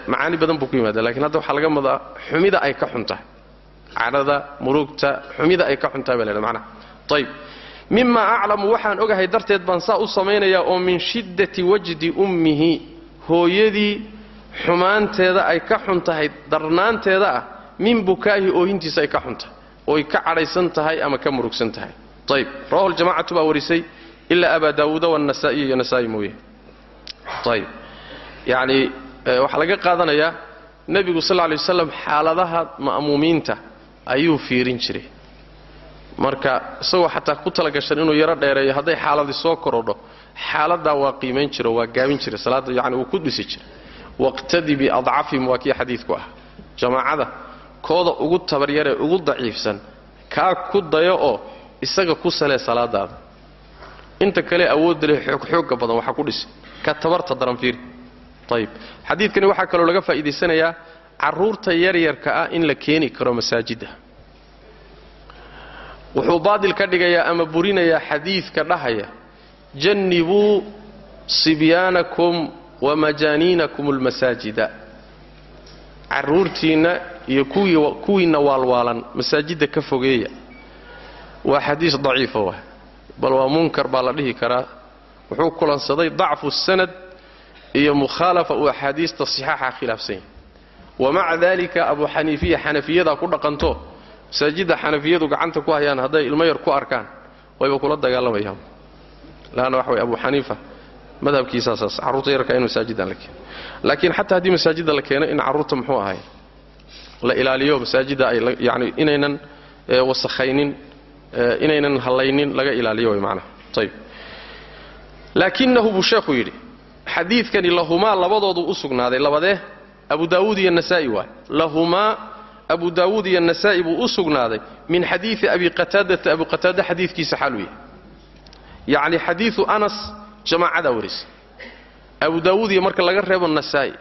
macaani badan buu ku yimaada lakiin hadda waxaa laga madaa xumida ay ka xun tahay murugta xumida ay ka xun baa la ydhaha macnaha ayib mimaa aclamu waxaan ogahay darteed baan saa u samaynayaa oo min shiddati wajdi ummihi hooyadii xumaanteeda ay ka xun tahay darnaanteeda ah min bukaa'ihi oohintiisa ay ka xun tahay ooy ka cadhaysan tahay ama ka murugsan tahay. Ayib rawahu ljamacatu baa warisay ilaa abaa daawuuda wanasaa'iy iyo nasaa'i mooye. Ayib yacni waxaa laga qaadanayaa nebigu sal lay waslam xaaladaha ma'muumiinta ayuu fiirin jiray marka isagoo xataa ku talagashan inuu yaro dheereeyo hadday xaaladii soo korodho xaaladaa waa qiimayn jiro waa gaabin jiray salaadda yani wuu ku dhisi jiray waqtadi biadcafihim waa kii xadiidku ah. Jamaacada kooda ugu tabaryaree ugu daciifsan kaa ku dayo oo isaga ku salee salaadaada. Inta kale awoodda leh xoogxoogga badan waxaa ku dhisi. Ka tabarta daran fiiri ayib xadiidkani waxaa kaloo laga faa'iidaysanayaa carruurta yaryarka ah in la keeni karo masaajidda wuxuu baadil ka dhigayaa ama burinayaa xadiidka dhahaya jannibuu sibyaanakum wa majaaniinakum almasaajida. Carruurtiinna iyo kuwiinna waalwaalan masaajidda ka fogeeya. Waa xadiis daciifa wa bal waa munkar baa la dhihi karaa. Wuxuu kulansaday dacfu sanad iyo mukhaalafa uu axaadiista sixaaxa khilaafsan yahay. Wamaca dalika abu xaniifiya xanafiyadaa ku dhaqanto masaajidda xanafiyadu gacanta ku hayaan hadday ilmo yar ku arkaan wayba kula dagaalamayaan laanna waxa way abu xaniifa madhabkiisaasaas carruurta yarka in masaajiddan la keeno laakiin xataa haddii masaajidda la keeno in carruurta muxuu ahay la ilaaliyo masaajidda ay yani inaynan wasakhaynin inaynan hallaynin laga ilaaliyo way macnaha. Ayib laakinahu buu sheekhu yidhi xadiidkani lahumaa labadoodu u sugnaaday labadee abu daawuud iyo nasaa'i waay. Lahumaa abu daawuud iyo nasaa'i buu u sugnaaday min xadiidi abi qataadata abu qataada xadiidkiisa xaaluu yahay yacni xadiidu anas jamaacadaa warisa abu daawuud iyo marka laga reebo nasaa'i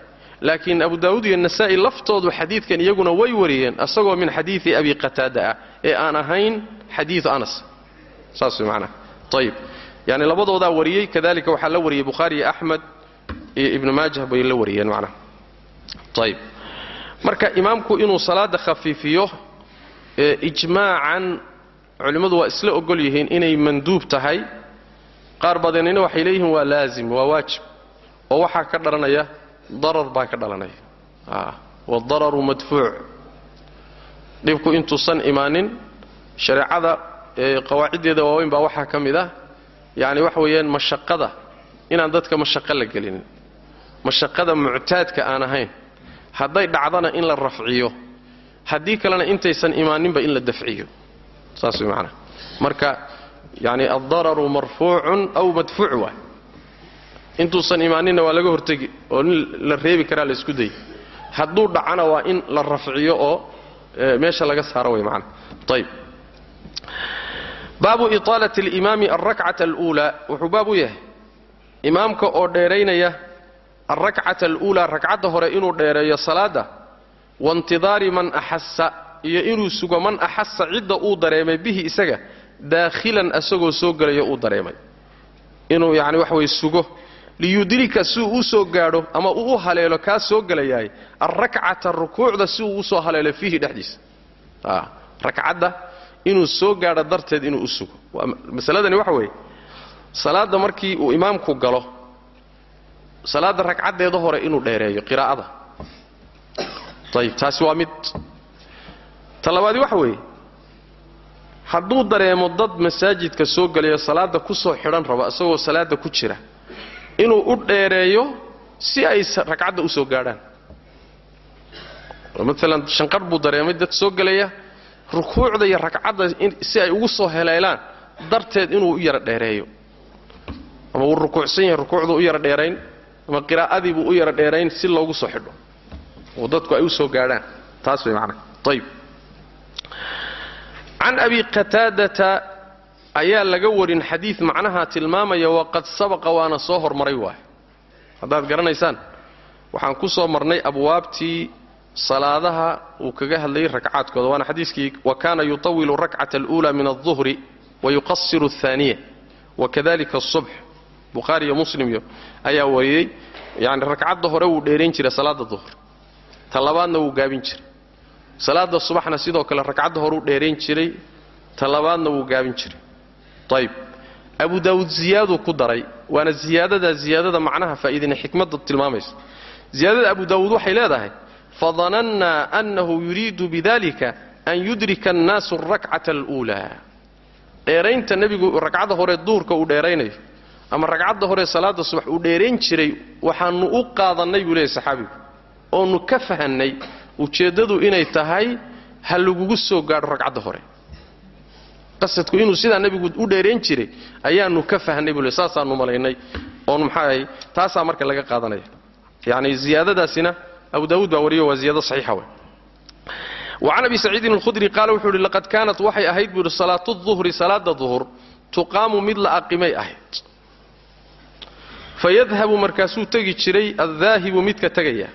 laakiin abu daawuud iyo nasaa'i laftoodu xadiidkan iyaguna way wariyeen asagoo min xadiidi abi qataada ah ee aan ahayn xadiidu anas. Saas way macnaha. Ayib yani labadoodaa wariyey kadalika waxaa la wariyey bukhaari iyo axmed iyo ibnu maajah bay la wariyeen macnaha. Ayib marka imaamku inuu salaada khafiifiyo ijmaacan culimmadu waa isla ogol yihiin inay manduub tahay. Qaar badanina waxay leeyihiin waa laazim waa waajib oo waxaa ka dhalanaya darar baa ka dhalanaya. Waadararu madfuuc. Dhibku intuusan imaanin shareecada qawaaciddeeda waaweyn baa waxaa ka mid ah. Yacni waxa weeyaan mashaqada inaan dadka mashaqo la gelinin mashaqada muctaadka aan ahayn hadday dhacdana in la rafciyo haddii kalena intaysan imaaninba in la dafciyo. Saas way macanaha marka yacni addararu marfuucun aw madfuuc waay. Intuusan imaaninna waa laga hortegi oo in la reebi karaa la isku dayay hadduu dhacana waa in la rafciyo oo meesha laga saaro way macanaha ayib baabu iطaalati alimaami alrakcata aluulaa. Wuxuu baab u yahay. Imaamka oo dheeraynaya alrakcata aluulaa ragcadda hore inuu dheereeyo salaadda waintidaari man axasa iyo inuu sugo man axasa cidda uu dareemay bihi isaga daakhilan asagoo soo gelaya uu dareemay inuu yacni wax way sugo liyudrika si uu u soo gaadho ama uu u haleelo kaa soo gelayaay alrakcata rukuucda si uu u soo haleelo fiihi dhexdiisa rakcadda inuu soo gaadho darteed inuu u sugo masaladani waxa weeye salaadda markii uu imaamku galo salaadda ragcaddeeda hore inuu dheereeyo qiraa'ada. Ayib taasi waa mid. Ta labaadi waxa weeye hadduu dareemo dad masaajidka soo gelaya salaadda ku soo xidhan rabo isagoo salaadda ku jira inuu u dheereeyo si ay ragcadda u soo gaadhaan. Maalan shanqarh buu dareemay dad soo gelaya rukuucda iyo ragcadda si ay ugu soo heleelaan darteed inuu u yara dheereeyo. Ama wuu rukuucsan yahay rukuucdu u yara dheerayn ama qiraa'adiibuu u yara dheerayn si loogu soo xidho. Oo dadku ay u soo gaadhaan. Taas way macnaha. Ayib can abi qataadata ayaa laga warin xadiid macnaha tilmaamaya waqad sabaqa waana soo hormaray waay haddaad garanaysaan waxaan ku soo marnay abwaabtii salaadaha uu kaga hadlayay rakcaadkooda waana xadiiskii wa kaana yutawilu rakcata aluula min alduhri wayuqasiru ahaaniya wakadalika asubx bukhaari iyo muslimyo ayaa wariyey yani ragcadda hore wuu dheerayn jiray salaada duhr ta labaadna wuu gaabin jiray. Salaada subaxna sidoo kale ragcadda horeu dheerayn jiray. Ta labaadna wuu gaabin jiray. Ayib abu daawuud ziyaaduu ku daray. Waana ziyaadadaa ziyaadada macnaha faa'iidina xikmadda tilmaamaysa. Ziyaadada abu daawuud waxay leedahay fadanannaa annahu yuriidu bidalika an yudrika annaasu arakcata aluulaa. Dheeraynta nebigu ragcadda hore duurka uu dheeraynayo ama ragcadda hore salaada subax uu dheerayn jiray waxaanu u qaadannay buu leeyahy saxaabigu oonu ka fahannay ujeeddadu inay tahay ha lagugu soo gaadho ragcadda hore. Qasadku inuu sidaa nebigu u dheerayn jiray ayaanu ka fahnay buu le saasaanu malaynay oon maxaahay taasaa marka laga qaadanaya. Yacni ziyaadadaasina abu daawuud baa wariyo waa ziyaado saxiixa wey wacan abi saciidin alkhudri qaala wuxuu yidhi laqad kaanat waxay ahayd buu yidhi salaatu duhri salaada duhur tuqaamu mid la aqimay ahayd fayadhabu markaasuu tegi jiray addaahibu midka tegaya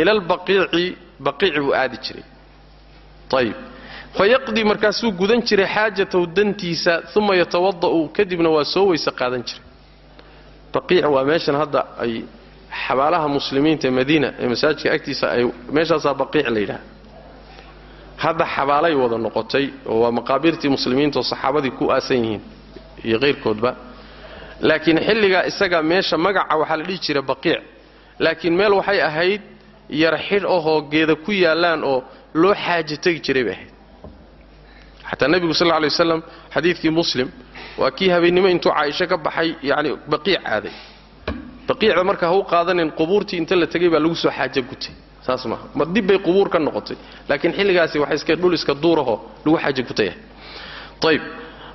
ila albaqiici baqiic buu aadi jiray ayib fayaqdii markaasuu gudan jiray xaajatahu dantiisa uma yatawada'u kadibna waa soo weyse qaadan jiray baqiic waa meeshan hadda ay xabaalaha muslimiinta madiina ee masaajidka agtiisa ay meeshaasaa baqiic la yidhaha hadda xabaalay wada noqotay oo waa maqaabiirtii muslimiinta oo saxaabadii ku aasan yihiin iyo qayrkoodba laakiin xilligaa isaga meesha magaca waxaa la dhihi jira baqiic. Laakiin meel waxay ahayd yar xidh ahoo geeda ku yaallaan oo loo xaajo tegi jiray bay ahayd. Xataa nebigu sal lla lay waslam xadiidkii muslim waa kii habeennimo intuu caaisho ka baxay yacni baqiic aaday baqiicda marka ha u qaadanin qubuurtii inta la tegay baa lagu soo xaajo gutay. Saas maaha ma dib bay qubuur ka noqotay. Laakiin xilligaasi waxa iska dhul iska duurahoo lagu xaajo gutay. Ayb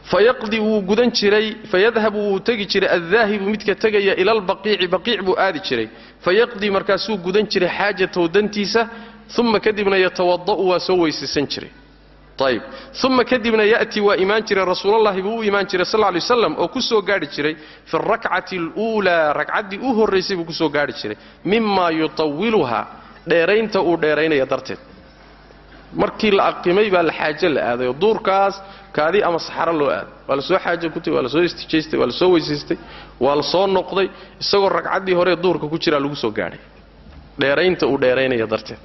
fayaqdi wuu gudan jiray fayadhabu wuu tegi jiray addaahibu midka tegaya ila albaqiici baqiic buu aadi jiray fayaqdii markaasuu gudan jiray xaajatahu dantiisa uma kadibna yatawada'u waa soo weysaysan jiray ayb uma kadibna ya'tii waa imaan jiray rasuulallahi buu u imaan jiray sal lay waslam oo ku soo gaadhi jiray fi alrakcati aluulaa ragcaddii u horraysay buu ku soo gaadhi jiray mima yutawiluhaa dheeraynta uu dheeraynaya darteed markii la aqimay baa la xaajo la aadayo duurkaas kaadi ama saxaro loo aaday waa la soo xaajo kutay waa la soo istijaystay waa la soo weysaystay waa la soo noqday isagoo ragcaddii horee duurka ku jiraa lagu soo gaadhay. Dheeraynta uu dheeraynaya darteed.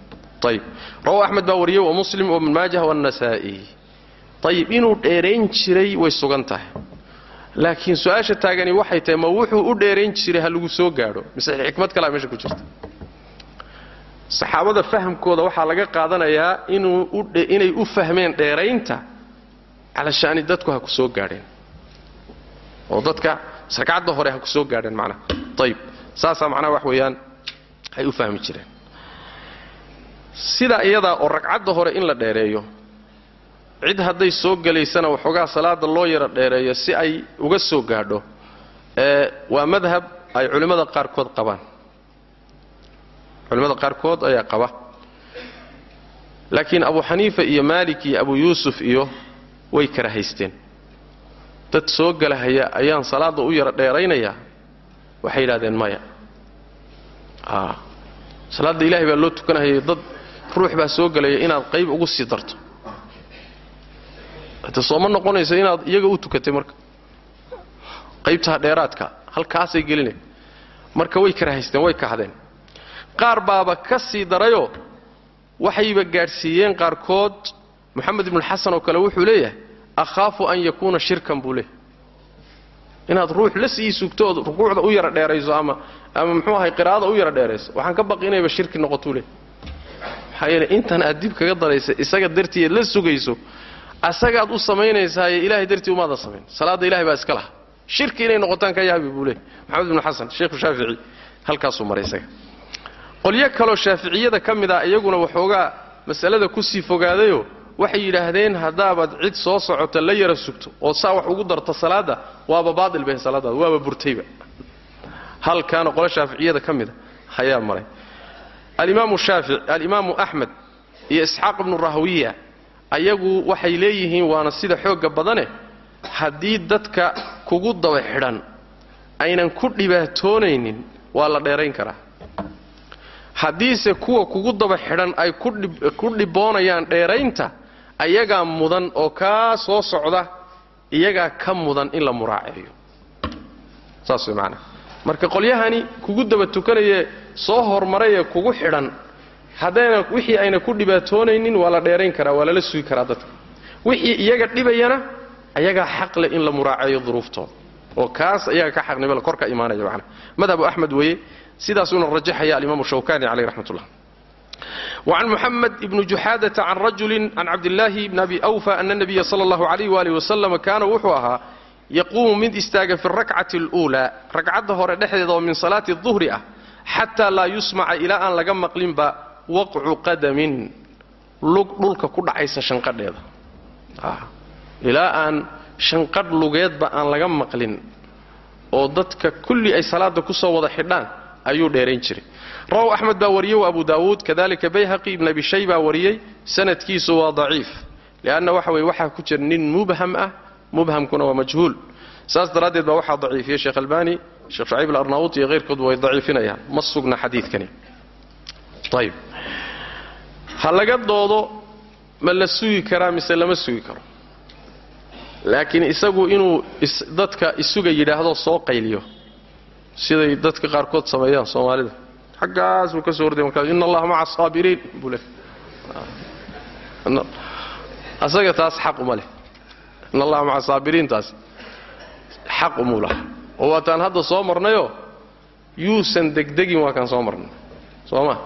Ayib rawa axmed baa wariyey wa muslim wa ibn maajah waannasaa'i ayib inuu dheerayn jiray way sugan tahay. Laakiin su'aasha taagani waxay tahay ma wuxuu u dheerayn jiray ha lagu soo gaadho. Mise xikmad kalea meesha ku jirta. Saxaabada fahamkooda waxaa laga qaadanayaa inay u fahmeen dheeraynta calashaani dadku ha ku soo gaadheen. Oo dadka ragcadda hore ha ku soo gaadheen macnaha ayib saasaa macnaha wax weeyaan ay u fahmi jireen. Sidaa iyadaa oo ragcadda hore in la dheereeyo cid hadday soo gelaysana waxoogaa salaada loo yara dheereeyo si ay uga soo gaadho waa madhab ay culimmada qaarkood qabaan. Culimmada qaarkood ayaa qaba. Laakiin abu xaniifa iyo maalik iyo abu yuusuf iyo way kara haysteen. Dad soo gelahaya ayaan salaadda u yara dheeraynayaa waxay yidhahdeen maya. Salaadda ilaahay baa loo tukanahayay dad ruux baa soo gelaya inaad qayb ugu sii darto. Hade sooma noqonaysa inaad iyaga u tukatay marka. Qaybtaa dheeraadka halkaasay gelinayn marka way kara haysteen way kahdeen qaar baaba ka sii darayoo waxayba gaadhsiiyeen qaarkood moxamed ibnuxasan oo kale wuxuu leeyahay akhaafu an yakuuna shirkan buu leeyahay. Inaad ruux la sii sugto ood rukuucda u yara dheerayso ama ama muxuu ahay qiraa'ada u yara dheerayso waxaan ka baqi inayba shirki noqotuu leeyahy maxaa yeele intan aad dib kaga daraysa isaga dartiiad la sugayso asagaad u samaynaysaaye ilaahay dartii umaadan samayn. Salaadda ilahay baa iska laha shirki inay noqotaan ka yaabi buu leeyahy moxamed ibnu xasan sheikhu shaafici halkaasuu maray isaga. Qolyo kaloo shaaficiyada ka mid ah iyaguna waxoogaa masalada ku sii fogaadayoo waxay yidhaahdeen haddaabaad cid soo socota la yara sugto. Oo saa wax ugu darto salaadda waaba baail bahe salaadaada waaba burtayba. Halkaana qolo shaaficiyada ka mida ayaa maray. Alimaamu shaafic alimaamu axmed iyo isxaaq ibnu rahwiya ayagu waxay leeyihiin waana sida xoogga badane haddii dadka kugu daba xidhan aynan ku dhibaatoonaynin waa la dheerayn karaa. Haddiise kuwa kugu daba xidhan ay ku dhiboonayaan dheeraynta ayagaa mudan oo kaa soo socda iyagaa ka mudan in la muraaceeyo. Saas way macanaa marka qolyahani kugu daba tukanayee soo hormarayee kugu xidhan haddayna wixii ayna ku dhibaatoonaynin waa la dheerayn karaa waa lala sugi karaa dadka. Wixii iyaga dhibayana ayagaa xaqleh in la muraaceeyo duruuftooda oo kaas ayaga ka xaqnimala kor ka imaanaya macnaa. Madhabu axmed weeye sidaasuuna rajaxaya alimaam shawkani caleyh raxmat ullah وعن محمد بن جحادة عن رجل عن عبد الله بن أبي أوفى أن النبي صلى الله عليه وآله وسلم كان وحوها يقوم من استاغ في الركعة الأولى ركعة هور دحديد من صلاة الظهر أه حتى لا يسمع إلى أن لغا مقلين با وقع قدم لك كدعيس شنقديد آه. إلى أن شنقد لغيد با أن لغا مقلين oo dadka kulli ay salaada ku soo wada xidhaan ayuu dheerayn jiray rawaw axmed baa wariyey wa abu daawuud kadalika bayhaqi ibn abi shay baa wariyey sanadkiisu waa daciif lianna waxa weye waxaa ku jira nin mubham ah mubhamkuna waa majhuul. Saas daraaddeed baa waxaa daciifiyey sheekh albani sheekh shucayb alarnaawut iyo hayrkood way daciifinayaan. Ma sugna xadiidkani. Ayib ha laga doodo ma la sugi karaa mise lama sugi karo. Laakiin isagu inuu dadka isuga yidhaahdo soo qayliyo. Siday dadka qaarkood sameeyaan soomaalida xaggaas buu ka soo horday markaas ina allaha maca asaabiriin buu le asaga taas xaq uma leh. In allaha maca saabiriintaas xaq umuu laha oo waataan hadda soo marnayoo yuusan degdegin waa kaan soo marnay. Soo ma?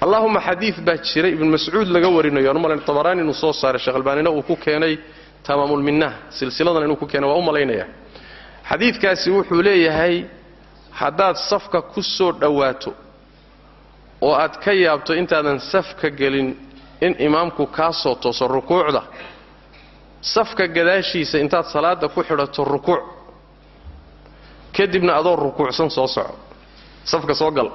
Allahuma xadiid baa jira ibnu mascuud laga warinayo aan malayn tabaraani inuu soo saaray sheekh albaanina uu ku keenay tamaamulminah silsiladan inuu ku keenay waa u malaynaya xadiidkaasi wuxuu leeyahay haddaad safka ku soo dhowaato oo aad ka yaabto intaadan safka gelin in imaamku kaa soo tooso rukuucda safka gadaashiisa intaad salaada ku xidhato rukuuc kadibna adoo rukuucsan soo soco. Safka soo gal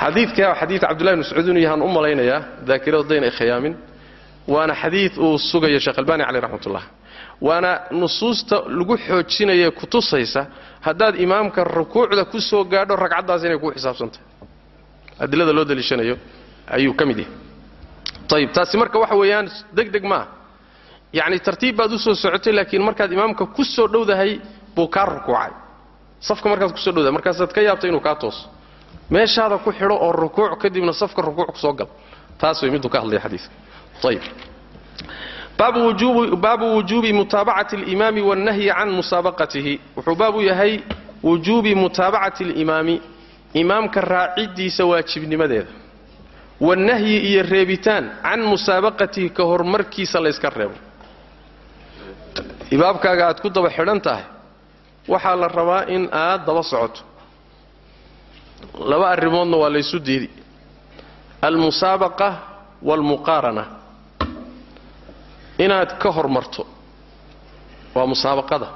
xadiidka xadiid cabdullahi mascuud inu yahaan u malaynayaa daakirada dayn waana xadiid uu sugayo sheekh albani caleyh raxmatullah waana nusuusta lagu xoojinaya kutusaysa haddaad imaamka rukuucda ku soo gaadho ragcaddaas inay kuu xisaabsantahay adilada loo daliishanayo ayuu ka mid yahay. Ayib taasi marka waxa weeyaan deg deg maaha. Yacni tartiib baad u soo socotay laakiin markaad imaamka ku soo dhowdahay buu kaa rukuucay. Safka markaad ku soo dhowdahay markaasaad ka yaabtay inuu kaa tooso. Meeshaada ku xidho oo rukuuc kadibna safka rukuuc ku soo gal taas way miduu ka hadlaya xadiidka ayib baabu wujuubi mutaabacati alimaami wannahyi can musaabaqatihi. Wuxuu baabu yahay wujuubi mutaabacati alimaami. Imaamka raaciddiisa waajibnimadeeda. Wannahyi iyo reebitaan can musaabaqatihi ka horumarkiisa layska reebo. Ibaabkaaga aad ku daba xidhan tahay waxaa la rabaa in aad daba socoto. Laba arrimoodna waa laysu diidi. Almusaabaqa waalmuqaarana inaad ka hormarto. Waa musaabaqada.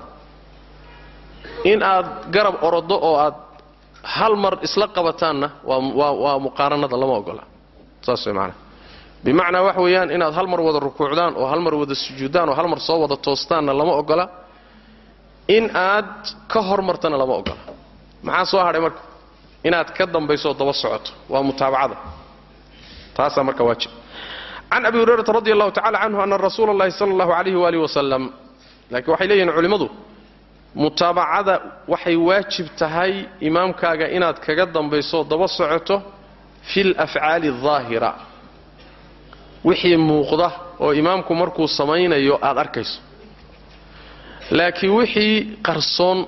In aad garab orodo oo aad hal mar isla qabataanna waa muqaaranada lama ogola. Saas way maanaa bimacnaa wax weeyaan inaad hal mar wada rukuucdaan oo hal mar wada sujuuddaan oo hal mar soo wada toostaanna lama ogola. In aad ka hormartana lama ogola. Maxaa soo hadhay marka? Inaad ka dambayso daba socoto. Waa mutaabacada. Taasaa marka waajib can abi hurayrata radi allahu tacala canhu ana rasuula اllahi sala allahu alayh waalih wasalam laakiin waxay leeyihiin culimmadu mutaabacada waxay waajib tahay imaamkaaga inaad kaga dambayso daba socoto fi lafcaali اdaahira wixii muuqda oo imaamku markuu samaynayo aad arkayso laakiin wixii qarsoon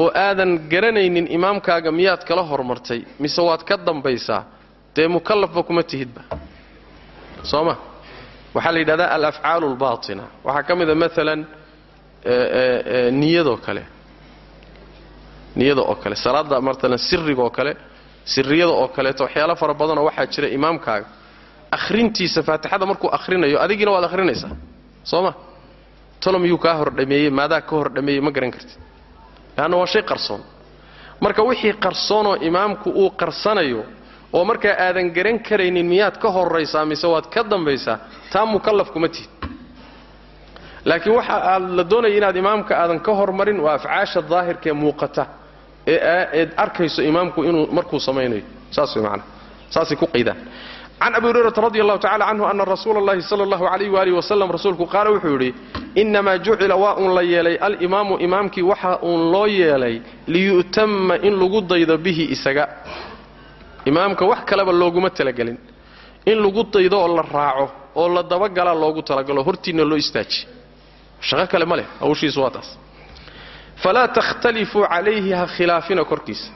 oo aadan garanaynin imaamkaaga miyaad kala hormartay mise waad ka dambaysaa dee mukallafba kuma tihidba soo ma waxaa la yidhahdaa alafcaalu albaatina waxaa ka mida maalan niyadoo kale. Niyada oo kale. Salaadda maalan siriga oo kale siriyada oo kaleeto waxyaalo fara badanoo waxaa jira imaamkaaga. Akhrintiisa faatixada markuu akhrinayo adigiina waad akhrinaysaa. Soo ma tolo miyuu kaa hordhameeyey? Maadaa ka hordhameeyey? Ma garan kartid. Leanna waa shay qarsoon. Marka wixii qarsoonoo imaamku uu qarsanayo oo markaa aadan garan karaynin miyaad ka horraysaa mise waad ka dambaysaa taa mukallaf kuma tihid. Laakiin waxa aad la doonaya inaad imaamka aadan ka hormarin waa afcaasha daahirkaee muuqata ee eed arkayso imaamku inuu markuu samaynayo. Saas way macanaa saasay ku qaydaan. Can abi hurayrata radi allahu tacala canhu ana rasuula allahi sala allahu alayh waalihi wasalam rasuulku qaala wuxuu yidhi innamaa jucila waa uun la yeelay alimaamu imaamkii waxa uun loo yeelay liyu'tama in lagu daydo bihi isaga imaamka wax kaleba looguma talagelin. In lagu daydo oo la raaco oo la dabagalaa loogu talagalo hortiinna loo istaaji. Shaqo kale ma leh hawshiisu waa taas. Falaa takhtalifuu calayhi ha khilaafina korkiisa.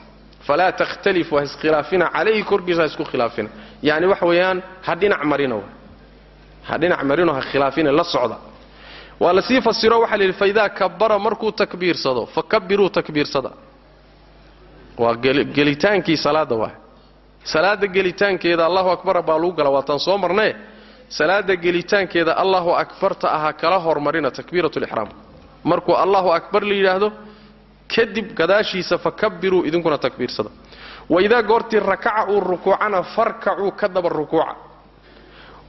Falaa takhtalifu ha iskhilaafina calayhi korkiisa ha isku khilaafina. Yacni waxa weeyaan ha dhinac marino. Ha dhinac marino ha khilaafina la socda. Waa la sii fasiro waxaa la yidhi faidaa kabara markuu takbiirsado fakabiruu takbiirsada. Waa gelitaankii salaadda waay salaada gelitaankeeda allahu akbara baa lagu gala waataan soo marnee salaada gelitaankeeda allahu akbarta ahaa kala hormarina takbiirat lixraam markuu allahu akbar la yidhaahdo kadib gadaashiisa fakabiruu idinkuna takbiirsada. Waidaa goortii rakaca uu rukuucana farkacuu ka daba rukuuca.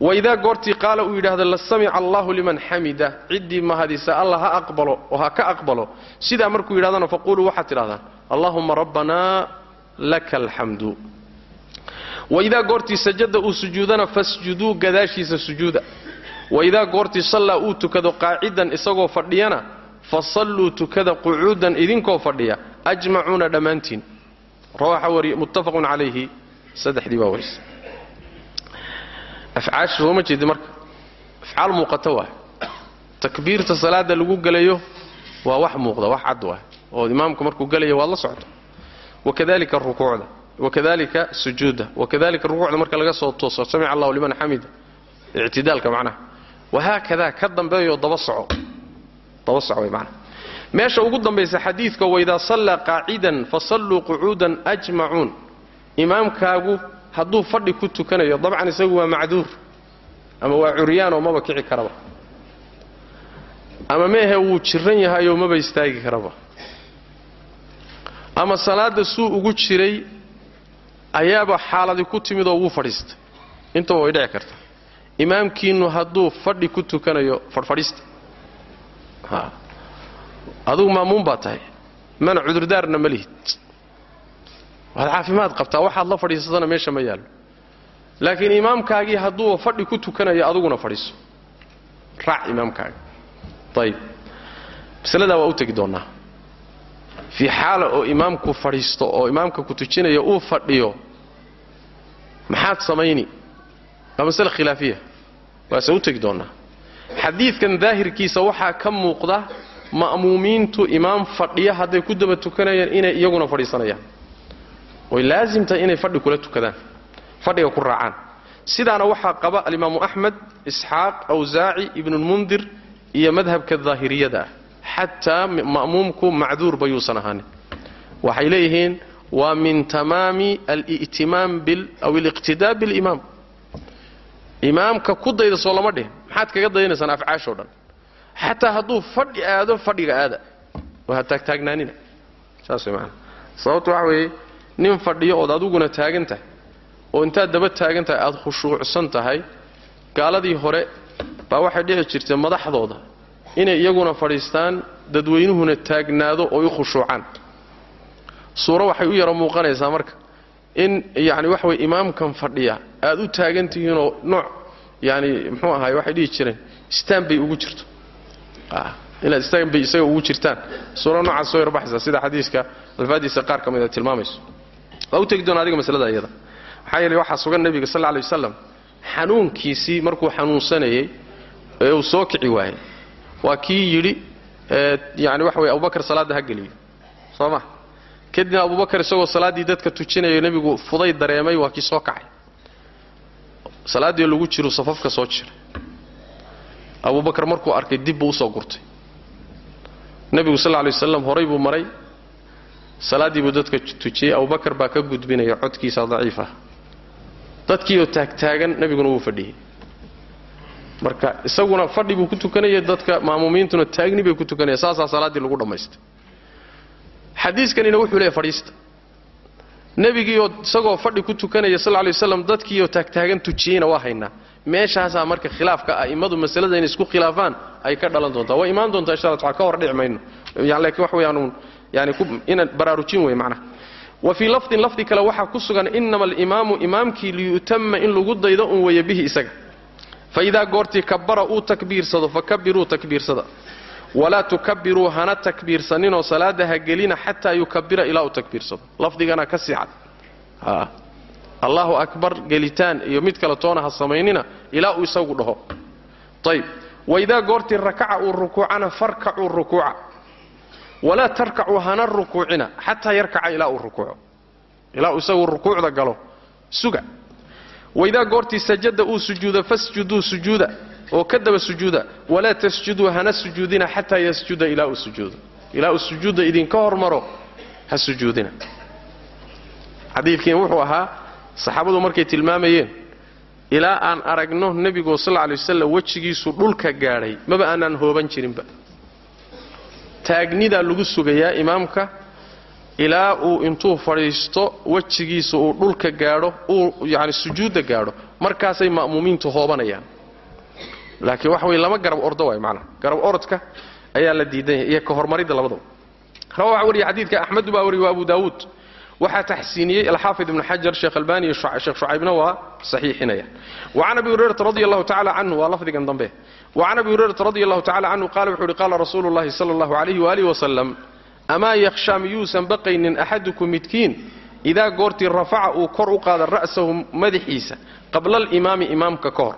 Waidaa goortii qaala uu yidhaahdo la samica allahu liman xamida. Ciddii mahadisa alla ha aqbalo oo ha ka aqbalo. Sidaa markuu yidhahdana faquluu waxaad tidhahdaan allahuma rabbanaa laka alxamdu waidaa goortii sajada uu sujuudana fasjuduu gadaashiisa sujuuda. Waidaa goortii sallaa uu tukado qaacidan isagoo fadhiyana fasalluu tukada qucuudan idinkoo fadhiya ajmacuuna dhammaantiin. Rawaxa wariye muttafaqun calayhi saddexdii baa warisa afcaasha sooma jeedi marka. Afcaal muuqata waay. Takbiirta salaada lagu gelayo waa wax muuqda wax cad waay. Oo imaamku markuu gelayo waad la socdo wakadalika rukuucda wakadalika sujuudda wakadalika rukuucda marka laga soo tooso samica allahu liman xamida ictidaalka macnaha wahaakadaa ka dambeeyo daba soco daba soco way macnaha meesha ugu dambaysa xadiidka waidaa sallaa qaacidan fasalluu qucuudan ajmacuun imaamkaagu hadduu fadhi ku tukanayo dabcan isagu waa macduur ama waa curyaanoo maba kici karaba ama meehe wuu jiran yahayoo maba istaagi karaba ama salaadda suu ugu jiray ayaaba xaaladi ku timid oo wuu fadhiistay. Intaba way dhici kartaa imaamkiinnu hadduu fadhi ku tukanayo fadhfadhiista adugu maamuun baa tahay. Mana cudurdaarna ma lihid. Waad caafimaad qabtaa waxaad la fadhiisatana meesha ma yaallo. Laakiin imaamkaagii hadduu fadhi ku tukanayo aduguna fadhiiso. Raac imaamkaaga. Ayib masaladaa waa u tegi doonnaa fii xaala oo imaamku fadhiisto oo imaamka ku tujinaya uu fadhiyo maxaad samayni? Waa masale khilaafiya. Waase u tegi doonnaa xadiidkan daahirkiisa waxaa ka muuqda ma'muumiintu imaam fadhiya hadday ku daba tukanayaan inay iyaguna fadhiisanayaan. Way laasimtahay inay fadhi kula tukadaan. Fadhiga ku raacaan. Sidaana waxaa qaba alimaamu axmed isxaaq awsaaci ibnulmundir iyo madhabka daahiriyada. Ah xataa ma'muumku macduur bayuusan ahaanin. Waxay leeyihiin waa min tamaami al'timaam aw aliqtidaa bilimaam imaamka ku dayda soo lama dhihin. Maxaad kaga dayanaysaan afcaashoo dhan? Xataa hadduu fadhi aado fadhiga aada. Waa taagtaagnaanina saas maanaa sababta waxa weeye nin fadhiyo ood adiguna taagan tahay oo intaad daba taagan tahay aad khushuucsan tahay gaaladii hore baa waxay dhici jirtay madaxdooda. Inay iyaguna fadhiistaan dadweynuhuna taagnaado oo u khushuucaan suuro waxay u yaro muuqanaysaa marka. In yacni waxa weye imaamkan fadhiya. Aad u taagan tihiinoo nooc yani muxuu ahaay waxay dhihi jireen staan bay ugu jirto. Inaad staan bay isaga ugu jirtaan. Suuro noocaas soo yarbaxaysa sida xadiiska alfaadiisa qaar ka mida tilmaamayso. Waa u tegi doona adiga masalada iyada? Maxaa yeele waxaa sugan nebiga sal lay wasalam xanuunkiisii markuu xanuunsanayey ee uu soo kici waayey. Waa kii yidhi yani waxa weye abubakar salaadda ha geliyo. Soo ma kadibna abubakar isagoo salaaddii dadka tujinayo nebigu fuday dareemay waa kii soo kacay. Salaaddii lagu jiru safafka soo jiray. Abubakar markuu arkay dib buu u soo gurtay. Nebigu sal lay wasalam horay buu maray. Salaaddii buu dadka tujiyey abubakar baa ka gudbinaya codkiisa daciif ah. Dadkiioo taagtaagan nebiguna wuu fadhiyey marka isaguna fadhi buu ku tukanaya dadka maamuumiintuna taagni bay ku tukanaya saasaa salaaddii lagu dhammaystay xadiiskanina wuxuu leeyahy fadhiista. Nebigiioo isagoo fadhi ku tukanaya sal lay waslam dadkiioo taagtaagan tujiyeyna waa haynaa meeshaasaa marka khilaafka a'immadu masalada inay isku khilaafaan ay ka dhalan doontaa. Way imaan doontaa insha alla ka hor dhici mayno. Laakiin wax weyaan yani inaan baraarujin wey macnaha. Wa fii lafdin lafdi kale waxaa ku sugan inama alimaamu imaamkii liyu'tama in lagu daydo un weeye bihi isaga. Fa idaa goortii kabara uu takbiirsado fakabiruu takbiirsada walaa tukabiruu hana takbiirsaninoo salaada ha gelina xataa yukabira ilaa uu takbiirsado. Lafdigana ka sii cad allahu akbar gelitaan iyo mid kale toona ha samaynina ilaa uu isagu dhaho. Ayb waidaa goortii rakaca uu rukuucana farkacuu rukuuca. Walaa tarkacuu hana rukuucina xataa yarkaca ilaa uu rukuuco. Ilaa uu isagu rukuucda galo. Suga. Waidaa goortii sajada uu sujuudo fasjuduu sujuuda oo ka daba sujuuda walaa tasjuduu hana sujuudina xataa yasjuda ilaa uu sujuudo ilaa uu sujuudda idinka hormaro ha sujuudina. Xadiidkiina wuxuu ahaa saxaabadu markay tilmaamayeen ilaa aan aragno nebigu sal lay wasalam wejigiisu dhulka gaadhay maba aanaan hooban jirinba. Taagnidaa lagu sugayaa imaamka ilaa uu intuu fadhiisto wejigiisa uu dhulka gaadho uu yani sujuudda gaadho markaasay ma'muumiintu hoobanayaan laakiin waxa weye lama garab ordo waay macnaha garab orodka ayaa la diidan yahay iyo ka hormaridda labadaba rawa waxa wariya xadiidka axmedu baa wariye waa abu daawuud. Waxaa taxsiiniyey alxaafid ibn xajar sheekh albani iyo sheekh shucaybna waa saxiixinaya. Wacan abi hurayrata radi allahu tacala canhu waa lafdigan dambe. Wacan abi hurayrata radi allahu tacala canhu qaala wuxuu uhi qaala rasuulu llahi sala allahu alayhi waalihi wasalam amaa yakhshaa miyuusan baqaynin axadukum midkiin idaa goortii rafaca uu kor u qaada ra'sahu madaxiisa qabla alimaami imaamka ka hor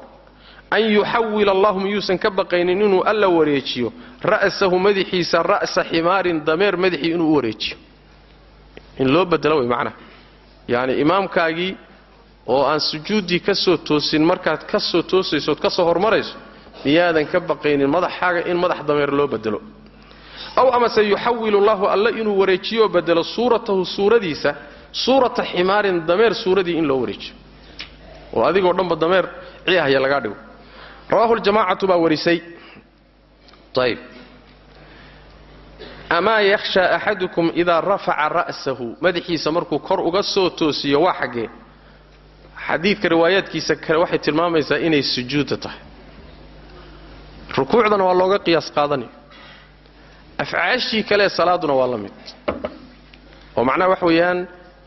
an yuxawila allahu miyuusan ka baqaynin inuu alla wareejiyo. Ra'sahu madaxiisa ra'sa ximaarin dameer madaxii inuu u wareejiyo. In loo bedelo way macnaha yacni imaamkaagii oo aan sujuuddii ka soo toosin markaad ka soo toosayso ka soo hormarayso miyaadan ka baqaynin madaxaaga in madax dameer loo bedelo aw amase yuxawilu llahu alla inuu wareejiyooo bedelo suuratahu suuradiisa suurata ximaarin dameer suuradii in loo wareejiyo. Oo adigoo dhanba dameer ciahaya lagaa dhigo rawaahu ljamaacatu baa warisay. Ayb amaa yakhshaa axadukum idaa rafaca ra'sahu. Madaxiisa markuu kor uga soo toosiyo waa xaggee xadiidka riwaayaadkiisa kale waxay tilmaamaysaa inay sujuudda tahay. Rukuucdana waa looga qiyaas qaadanaya afcaashii kalee salaaduna waa la mid. Oo macnaha wax weeyaan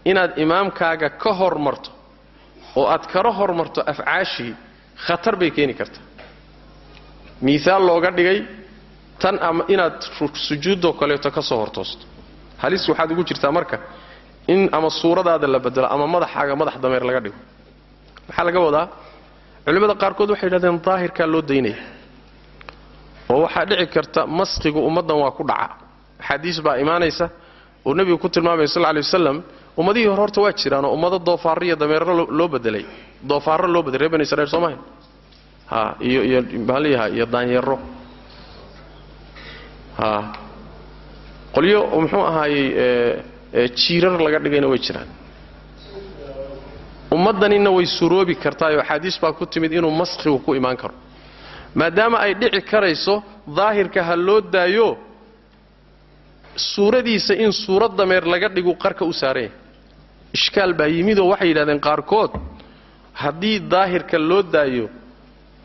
inaad imaamkaaga ka hormarto oo aad kala hormarto afcaashii khatar bay keeni kartaa miiaal looga dhigay tan ama inaad sujuuddoo kaleeto ka soo hortoosto. Halis waxaad ugu jirtaa marka in ama suuradaada la bedelo ama madaxaaga madax dameer laga dhigo. Maxaa laga wadaa culimmada qaarkood waxay yidhahdeen daahirkaa loo daynaya oo waxaa dhici karta maskigu ummaddan waa ku dhaca. Axaadiis baa imaanaysa uu nebigu ku tilmaamaya sal ly wasalam ummadihii hore horta waa jiraanoo ummado doofaarro iyo loo bedelay. Doofaarro loo bedelay reer bani israiil soo maha ha iyo ha. Qolyo muxuu ahaayey jiirar laga dhigayna way jiraan. Ummaddanina way suroobi kartaayoo axaadiis baa ku timid inuu maskhigu ku imaan karo. Maadaama ay dhici karayso daahirka ha loo daayo suuradiisa in suurad dameer laga dhigu qarka u saaran yahay ishkaal baa yimidoo waxay yidhahdeen qaarkood haddii daahirka loo daayo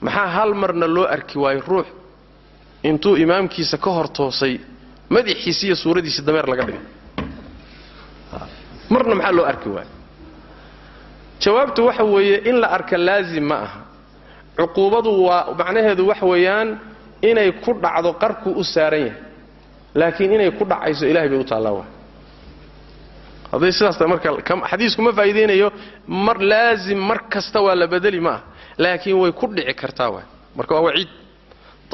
maxaa hal marna loo arki waayo ruux? Intuu imaamkiisa ka hor toosay madaxiisi iyo suuradiisi dameer laga dhigay. Marna maxaa loo arki waayo? Jawaabtu waxa weeye in la arka laazim ma aha. Cuquubadu waa macnaheedu waxa weeyaan inay ku dhacdo qarkuu u saaran yahay. Laakiin inay ku dhacayso ilahay bay u taallaa waa hadday sidaas tahay marka xadiisku ma faa'iidaynayo mar laazim mar kasta waa la bedeli ma ah laakiin way ku dhici kartaa waay. Marka waa waciid.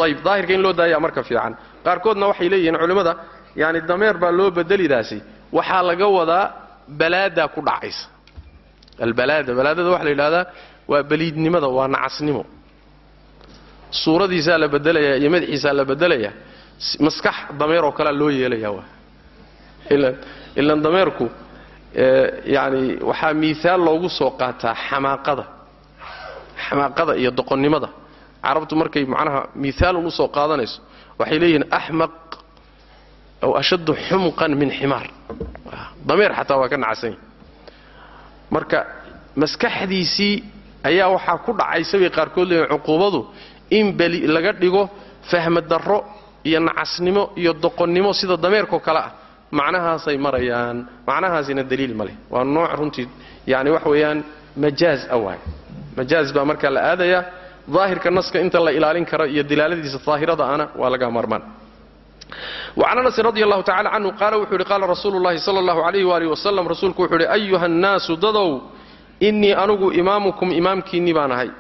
Ayib daahirka in loo daayaa marka fiican. Qaarkoodna waxay leeyihiin culimmada yani dameer baa loo bedelidaasi. Waxaa laga wadaa balaadaa ku dhacaysa. Albalaada balaadada waxa la yidhahdaa waa baliidnimada waa nacasnimo. Suuradiisaa la bedelayaa iyo madaxiisaa la bedelayaa maskax dameer oo kalea loo yeelaya waa ilan dameerku yani waxaa miiaal loogu soo qaataa xamaaqada xamaaqada iyo doqonnimada. Carabtu markay macnaha miaalun u soo qaadanayso waxay leeyihiin axmaq aw ashaddu xumqan min ximaar. Dameer xataa waa ka nacasanya marka maskaxdiisii ayaa waxaa ku dhacaysa bay qaarkood leeyihiin cuquubadu in beli laga dhigo fahmadarro iyo nacasnimo iyo doqonnimo sida dameerkoo kale ah. Macnahaasay marayaan macnahaasina daliil ma leh. Waa nooc runtii yani wax weeyaan majaaz a waay majaaz baa markaa la aadayaa daahirka naska inta la ilaalin karo iyo dilaaladiisa daahirada ana waa laga maarmaan. وcan anasin radi allahu tacala canhu qaala wuxuu yidhi qaala rasuulu llahi sala allahu alayh waalih wasalam rasuulku wuxuu yidhi ayuha nnaasu dadow innii anugu imaamukum imaamkiinni baan ahay.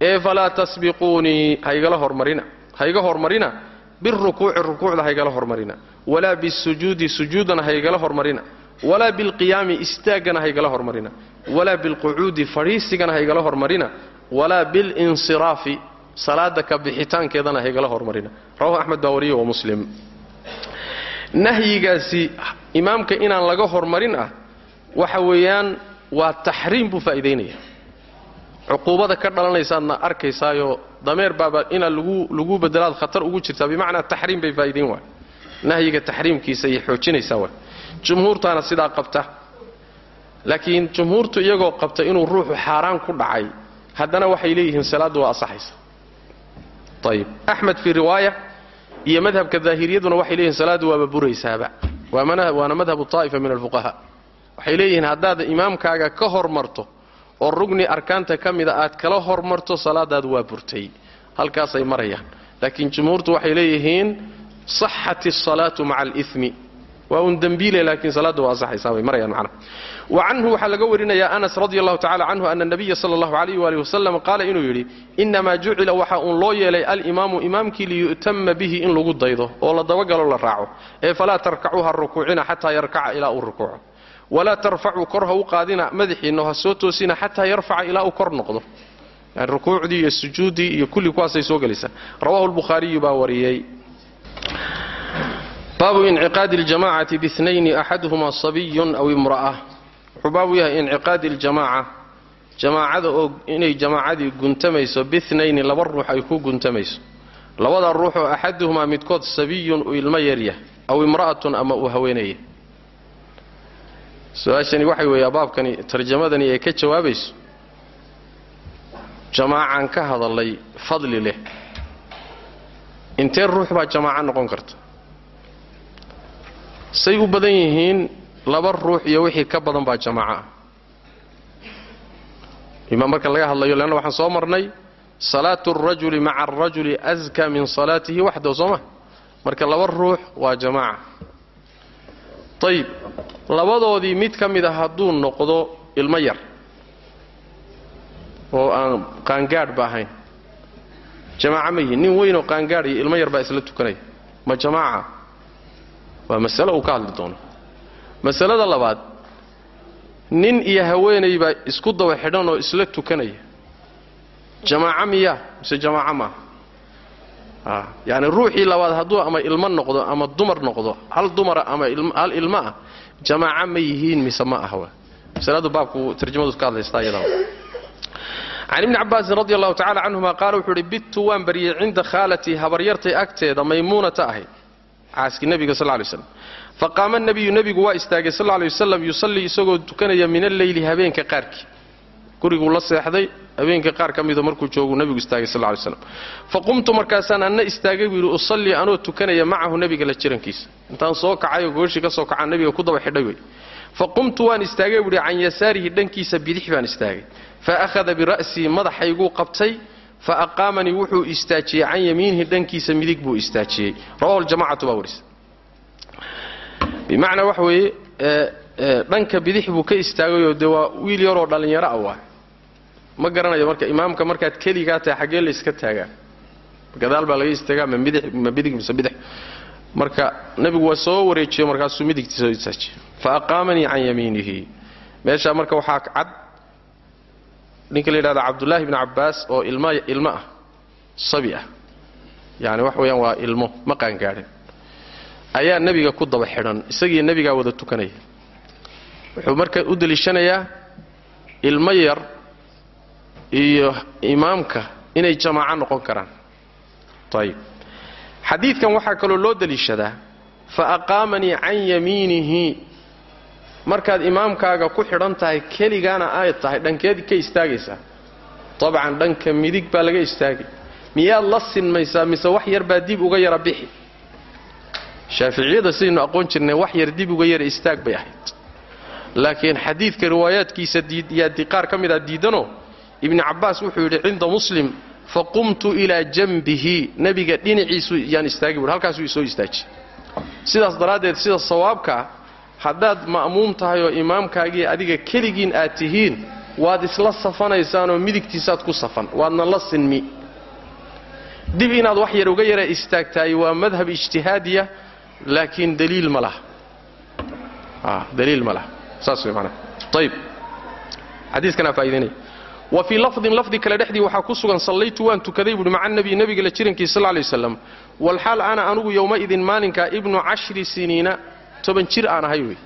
Ee falaa tasbiquunii haygala hormarina. Hayga hormarina. Birukuuci rukuucda haygala hormarina. Walaa bisujuudi sujuudana haygala hormarina walaa bilqiyaami istaaggana haygala hormarina. Walaa bilqucuudi fadhiisigana haygala hormarina. Walaa bilinsiraafi salaada ka bixitaankeedana haygala hormarina. Rawahu axmed baa wariye wa muslim. Nahyigaasi imaamka inaan laga hormarin ah waxa weeyaan waa taxriim buu faa'iidaynaya cuquubada ka dhalanaysaadna arkaysaayoo dameer baaba inaad lagu bedelaad khatar ugu jirtaa. Bimacnaa taxriim bay faa'idayn waay nahyiga taxriimkiisa ayay xoojinaysaa waay jumhuurtaana sidaa qabta. Laakiin jumhuurtu iyagoo qabta inuu ruuxu xaaraan ku dhacay haddana waxay leeyihiin salaaddu waa asaxaysa. Ayib axmed fii riwaaya iyo madhabka daahiriyaduna waxay leeyihiin salaaddu waaba buraysaaba. Waana madhabu taa'ifa min alfuqahaa. Waxay leeyihiin haddaad imaamkaaga ka hormarto oo rugni arkaanta ka mida aad kala hormarto salaadaadu waa burtay. Halkaasay marayaan. Laakiin jumhuurtu waxay leeyihiin saxat asalaatu maca alimi waa un dembiile laakiin salaadda waa asaxaysaa bay marayaan macnaha wa canhu waxaa laga warinayaa anas radi allahu tacala canhu ana nabiya sala allahu alayh waali wasalam qaala inuu yidhi innamaa jucila waxa uun loo yeelay alimaamu imaamkii liyu'tama bihi in lagu daydo oo la dabagalo la raaco. Ee falaa tarkacuuha rukuucina xataa yarkaca ilaa uu rukuuco. Walaa tarfacuu kor ha u qaadina madaxiinno ha soo toosina xataa yarfaca ilaa uu kor noqdo. Rukuucdii iyo sujuuddii iyo kulli kuwaasay soo gelaysaa rawahu lbukhaariyu baa wariyey baabu inciqaadi اljamacati biinayni axaduhuma sabiyun aw imra'a wuxuu baabu yahay inciqaadi اljamaaca jamaacada oo inay jamaacadii guntamayso biinayni laba ruux ay ku guntamayso. Labada ruux oo axaduhumaa midkood sabiyun uu ilmo yaryah aw imra'atun ama uu haweenaya su'aashani waxay weeyaa baabkani tarjamadani ay ka jawaabayso. Jamaacaan ka hadalay fadli leh. Intee ruux baa jamaaco noqon karta say u badan yihiin laba ruux iyo wixii ka badan baa jamaaco ah imaam marka laga hadlayo leanna waxaan soo marnay salaatu alrajuli maca alrajuli aska min salaatihi waxdahu soo ma? Marka laba ruux waa jamaaca ayib labadoodii mid ka mid a hadduu noqdo ilmo yar oo aan qaangaadh ba ahayn. Jamaaca ma yihiin nin weynoo qaangaadh iyo ilmo yar baa isla tukanaya. Ma jamaaca waa masale uu ka hadli doono. Masalada labaad nin iyo haweenay baa isku daba xidhan oo isla tukanaya. Jamaaco miyaa mise jamaaco maaha yacni ruuxii labaad hadduu ama ilmo noqdo ama dumar noqdo hal dumara ama hal ilmo ah jamaaco ma yihiin mise ma ah wa masaladu baabku tarjamadu ka hadlaysta iyadana can ibni cabaasin radi allahu tacala canhuma qaala wuxuu uhi bittu waan baryey cinda khaalatii habaryartay agteeda maymuunata ahayd caaskii nebiga sal lay slam faqaama nabiyu nebigu waa istaagay sal lay wasalam yusallii isagoo tukanaya min alleyli habeenka qaarkii. Guriguu la seexday habeenka qaar ka mido markuu jooguu nebigu istaagay sal lay slam fa qumtu markaasaan anna istaagay buu yidhi usallii anoo tukanaya macahu nebiga la jirankiisa. Intaan soo kacayoo gooshii ka soo kacaan nebiga ku daba xidhay wey. Fa qumtu waan istaagay buuhi can yasaarihi dhankiisa bidix baan istaagay. Fa akhada bira'sii madaxayguu qabtay fa aqaamanii wuxuu istaajiyey can yamiinihi dhankiisa midig buu istaajiyey. Rawahu ljamacatu baa warisa bimacnaa waxa weeye dhanka bidix buu ka istaagayoo dee waa wiil yaroo dhallinyaro ah waa ma garanayo marka imaamka markaad keligaa tahay xaggee la iska taagaa. Gadaal baa laga istaagaa ma midix ma bidig mise bidix. Marka nebigu waa soo wareejiyo markaasuu midigtii soo istaajiyey. Fa aqaamanii can yamiinihi. Meeshaa marka waxaa cad ninka la yidhahda cabdullaahi bni cabbaas oo ilma ilmo ah sabi ah. Yacani wax weeyaan waa ilmo ma qaangaadhin. Ayaa nebiga ku daba xidhan isagii nebigaa wada tukanaya wuxuu marka u deliishanayaa ilmo yar iyo imaamka inay jamaaco noqon karaan. Ayib xadiidkan waxaa kaloo loo deliishadaa fa aqaamanii can yamiinihi markaad imaamkaaga ku xidhan tahay keligaana ay tahay dhankeed ka istaagaysaa dabcan dhanka midig baa laga istaagay. Miyaad la sinmaysaa mise wax yar baa dib uga yara bixi? Shaaficiyada sidaynu aqoon jirnay wax yar dib uga yara istaag bay ahayd. Laakiin xadiidka riwaayaadkiisa yaa qaar ka mid a diidanoo ibni cabbaas wuxuu yidhi cinda muslim faqumtu ilaa janbihi nebiga dhinaciisu yaan istaagi buhi halkaasuu isoo istaajiyey sidaas daraaddeed sida sawaabkaa haddaad ma'muum tahay oo imaamkaagii adiga keligiin aad tihiin waad isla safanaysaanoo midigtiisaad ku safan waadna la sinmi. Dib inaad wax yar uga yara istaagtahay waa madhab ijtihaadiya laakiin daliil ma laha. Daliil ma laha. Saas way manaa ayib xadiiskanaa faa'idaynaya wa fii lafdin lafdi kale dhexdii waxaa ku sugan sallaytu waan tukaday buuhi maca nabiy nebiga la jirankiisa sal lay waslam walxaal ana anugu yowmaidin maalinkaa ibnu cashri siniina toban jir aan ahay wey.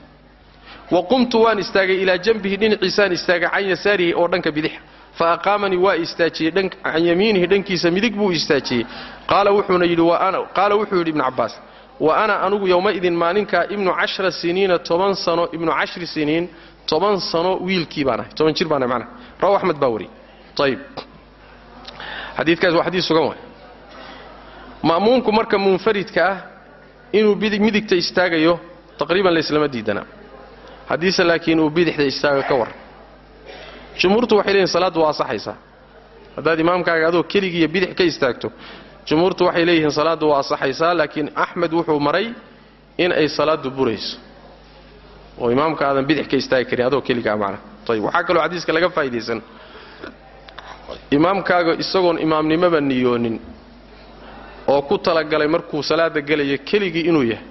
Wa qumtu waan istaagay ilaa janbihi dhinaciisaan istaagay can yasaarihi oo dhanka bidix. Fa aqaamanii waa istaajiyey can yamiinihi dhankiisa midig buu istaajiyey. Qaala wuxuu yidhi ibnu cabbaas wa ana anugu yowmaidin maalinkaa ibnu cashra siniina toban sano ibnu cashri siniin toban sano wiilkii baan ahay. Toban jir baan ahay macnaha. Rawa axmed baa wariyey. Ayib xadiidkaas waa xadiis sugan waay. Ma'muumku marka munfaridka ah inuu midigta istaagayo taqriiban layslama diidana haddiise laakiin uu bidixda istaago ka war jumhuurtu waxay leeyihiin salaaddu waa asaxaysaa haddaad imaamkaaga adoo keligiiyo bidix ka istaagto jumhuurtu waxay leeyihiin salaaddu waa asaxaysaa laakiin axmed wuxuu maray in ay salaaddu burayso oo imaamka aadan bidix ka istaagi karin adoo keligaa macna ayib waxaa kaloo xadiiska laga faa'idaysan imaamkaaga isagoon imaamnimoba niyoonin oo ku talagalay markuu salaada gelaya keligii inuu yahay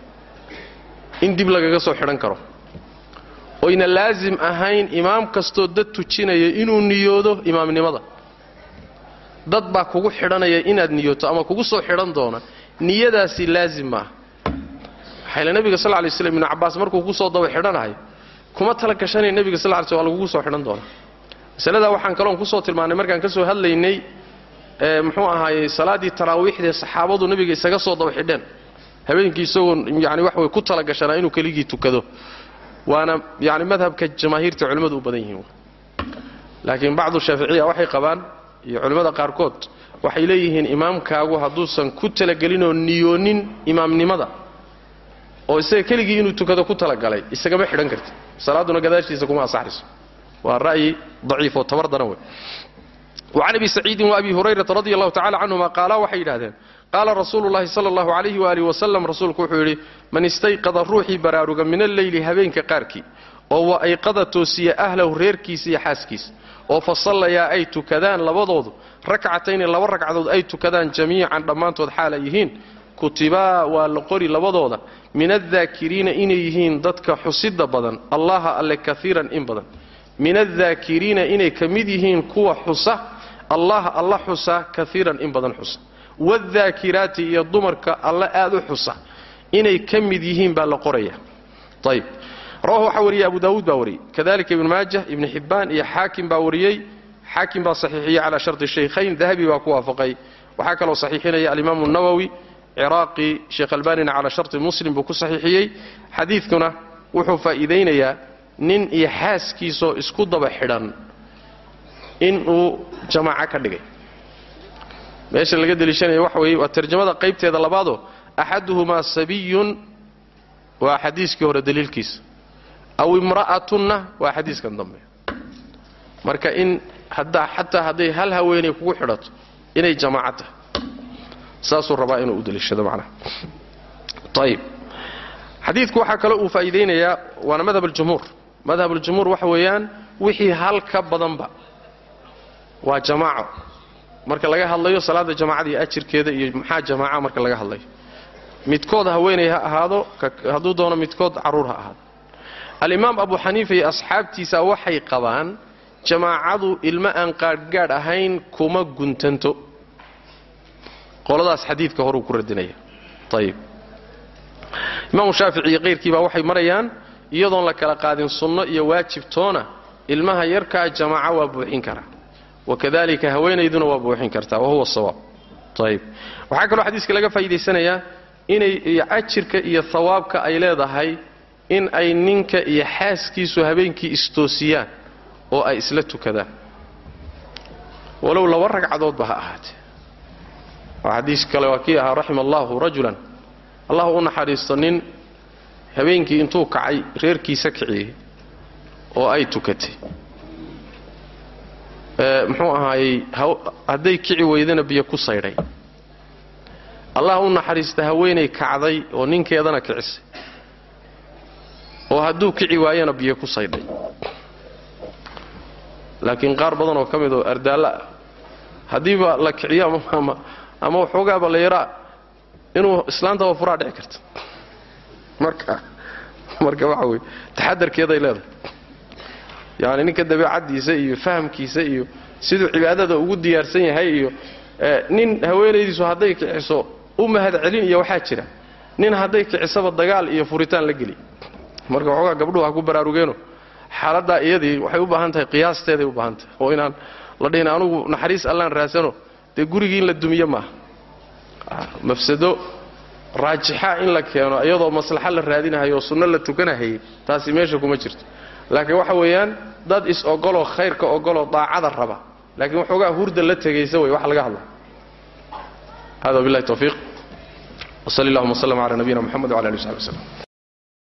in dib lagaga soo xidhan karo. Oyna laasim ahayn imaam kastoo dad tujinaya inuu niyoodo imaamnimada. Dad baa kugu xidhanaya inaad niyooto ama kugu soo xidhan doona niyadaasi laasim maaha waxayla nebiga sal lay slam ibnu cabbaas markuu ku soo daba xidhanahay kuma tala gashanay nebiga sal ly sl lagugu soo xidhan doonaa masaladaa waxaan kaloon ku soo tilmaannay markaan ka soo hadlaynay muxuu ahaayey salaaddii taraawiixdee saxaabadu nebiga isaga soo daba xidheen habeenkii isagoo yani wax way ku tala gashanaa inuu keligii tukado. Waana yani madhabka jamaahiirta culimmadu u badan yihiin. Laakiin bacdu shaaficiya waxay qabaan iyo culimmada qaarkood waxay leeyihiin imaamkaagu hadduusan ku talagelinoo niyoonin imaamnimada oo isaga keligii inuu tukado ku talagalay isagama xidhan karti salaadduna gadaashiisa kuma asaxayso waa ra'yi daciif oo tabar daran wey wacan abi saciidin waabi hurayrata radi allahu tacala canhuma qaala waxay yidhahdeen qaala rasuulu llahi sala allahu calayhi waalihi wasalam rasuulku wuxuu yidhi man istayqada ruuxii baraaruga min alleyli habeenka qaarkii oo wa ayqada toosiya ahlahu reerkiisa iyo xaaskiisa oo fa sallayaa ay tukadaan labadoodu rakcatayni laba ragcadood ay tukadaan jamiican dhammaantood xaala yihiin kutibaa waa la qori labadooda min addaakiriina inay yihiin dadka xusida badan allaha alle kaiiran in badan min addaakiriina inay ka mid yihiin kuwa xusa allaha alla xusa kaiiran in badan xusa waaddaakiraati iyo dumarka alle aad u xusa inay ka mid yihiin baa la qoraya ayb rawahu waxaa wariyey abu daawuud baa wariyey kadalika ibnu maajah ibnu xibbaan iyo xaakim baa wariyey xaakim baa saxiixiyey calaa sharti shaykhayn dahabi baa ku waafaqay waxaa kaloo saxiixinaya alimaamu nawowi ciraaqi sheekh albanina calaa sharti muslim buu ku saxiixiyey xadiidkuna wuxuu faa'iidaynayaa nin iyo xaaskiisoo isku daba xidhan inuu jamaaco ka dhigay meesha laga deliishanaya waxa weeye waa tarjamada qaybteeda labaadoo axaduhumaa sabiyun waa xadiiskii hore daliilkiisa. Aw imra'atunna waa xadiiskan dambe. Marka in xataa hadday hal haweenay kugu xidhato inay jamaaco tahay. Saasuu rabaa inuu u daliishado macnaha. Ayib xadiidku waxaa kaloo uu faa'iidaynayaa waana madhab aljumhuur madhab aljumhuur waxa weeyaan wixii hal badanba. Waa jamaaco marka laga hadlayo salaada jamaacada iyo ajirkeeda iyo maxaa jamaaca marka laga hadlayo. Midkood haweenay ha ahaado hadduu doono midkood carruur ha ahaado. Alimaam abu xaniifa iyo asxaabtiisa waxay qabaan jamaacadu ilmo aan qaadhgaadh ahayn kuma guntanto. Qoladaas xadiidka horuu ku radinaya. Ayib imaamu shaafici iyo kayrkiibaa waxay marayaan iyadoon la kala qaadin sunno iyo waajibtoona ilmaha yarkaa jamaaco waa buuxin karaa wakadalika haweenayduna waa buuxin kartaa wahuwa sawaab ayib waxaa kaloo xadiiska laga faa'iidaysanayaa inay ajirka iyo hawaabka ay leedahay in ay ninka iyo xaaskiisu habeenkii istoosiyaan oo ay isla tukadaan walow laba ragcadoodba ha ahaatee oo xadiis kale waa kii ahaa raxima allahu rajulan allahu u naxariisto nin habeenkii intuu kacay reerkiisa kiciyey oo ay tukatay muxuu ahaayey hadday kici weydana biyo ku saydhay. Allah u naxariista haweenay kacday oo ninkeedana kicisay. Oo hadduu kici waayana biyo ku saydhay. Laakiin qaar badan oo ka mid oo ardaallo ah haddiiba la kiciyo ama ama waxoogaaba la yaraa inuu islaantaba furaa dhici karta marka marka waxa weye taxadarkeeday leedahay yacni ninka dabeecaddiisa iyo fahamkiisa iyo siduu cibaadada ugu diyaarsan yahay iyo nin haweenaydiisu hadday kiciso u mahad celin iyo waxaa jira. Nin hadday kicisaba dagaal iyo furitaan la geli. Marka waxoogaa gabdhuhu ha ku baraarugeeno xaaladdaa iyadii waxay u baahan tahay qiyaasteeday u baahan tahay. Oo inaan la dhihin anugu naxariis allaan raadsano. Dee gurigii in la dumiyo maaha mafsado raajixa in la keeno iyadoo maslaxa la raadinahayo oo sunno la tukanahayay taasi meesha kuma jirto. Laakiin waxa weeyaan dad is-ogoloo khayrka ogoloo daacada raba. Laakiin waxoogaa hurda la tegaysa wey waxa laga hadla hada wabillahi tawfiiq. Wsali allahuma wslm cala nabiyina mxamed wala ali w saxbi wslm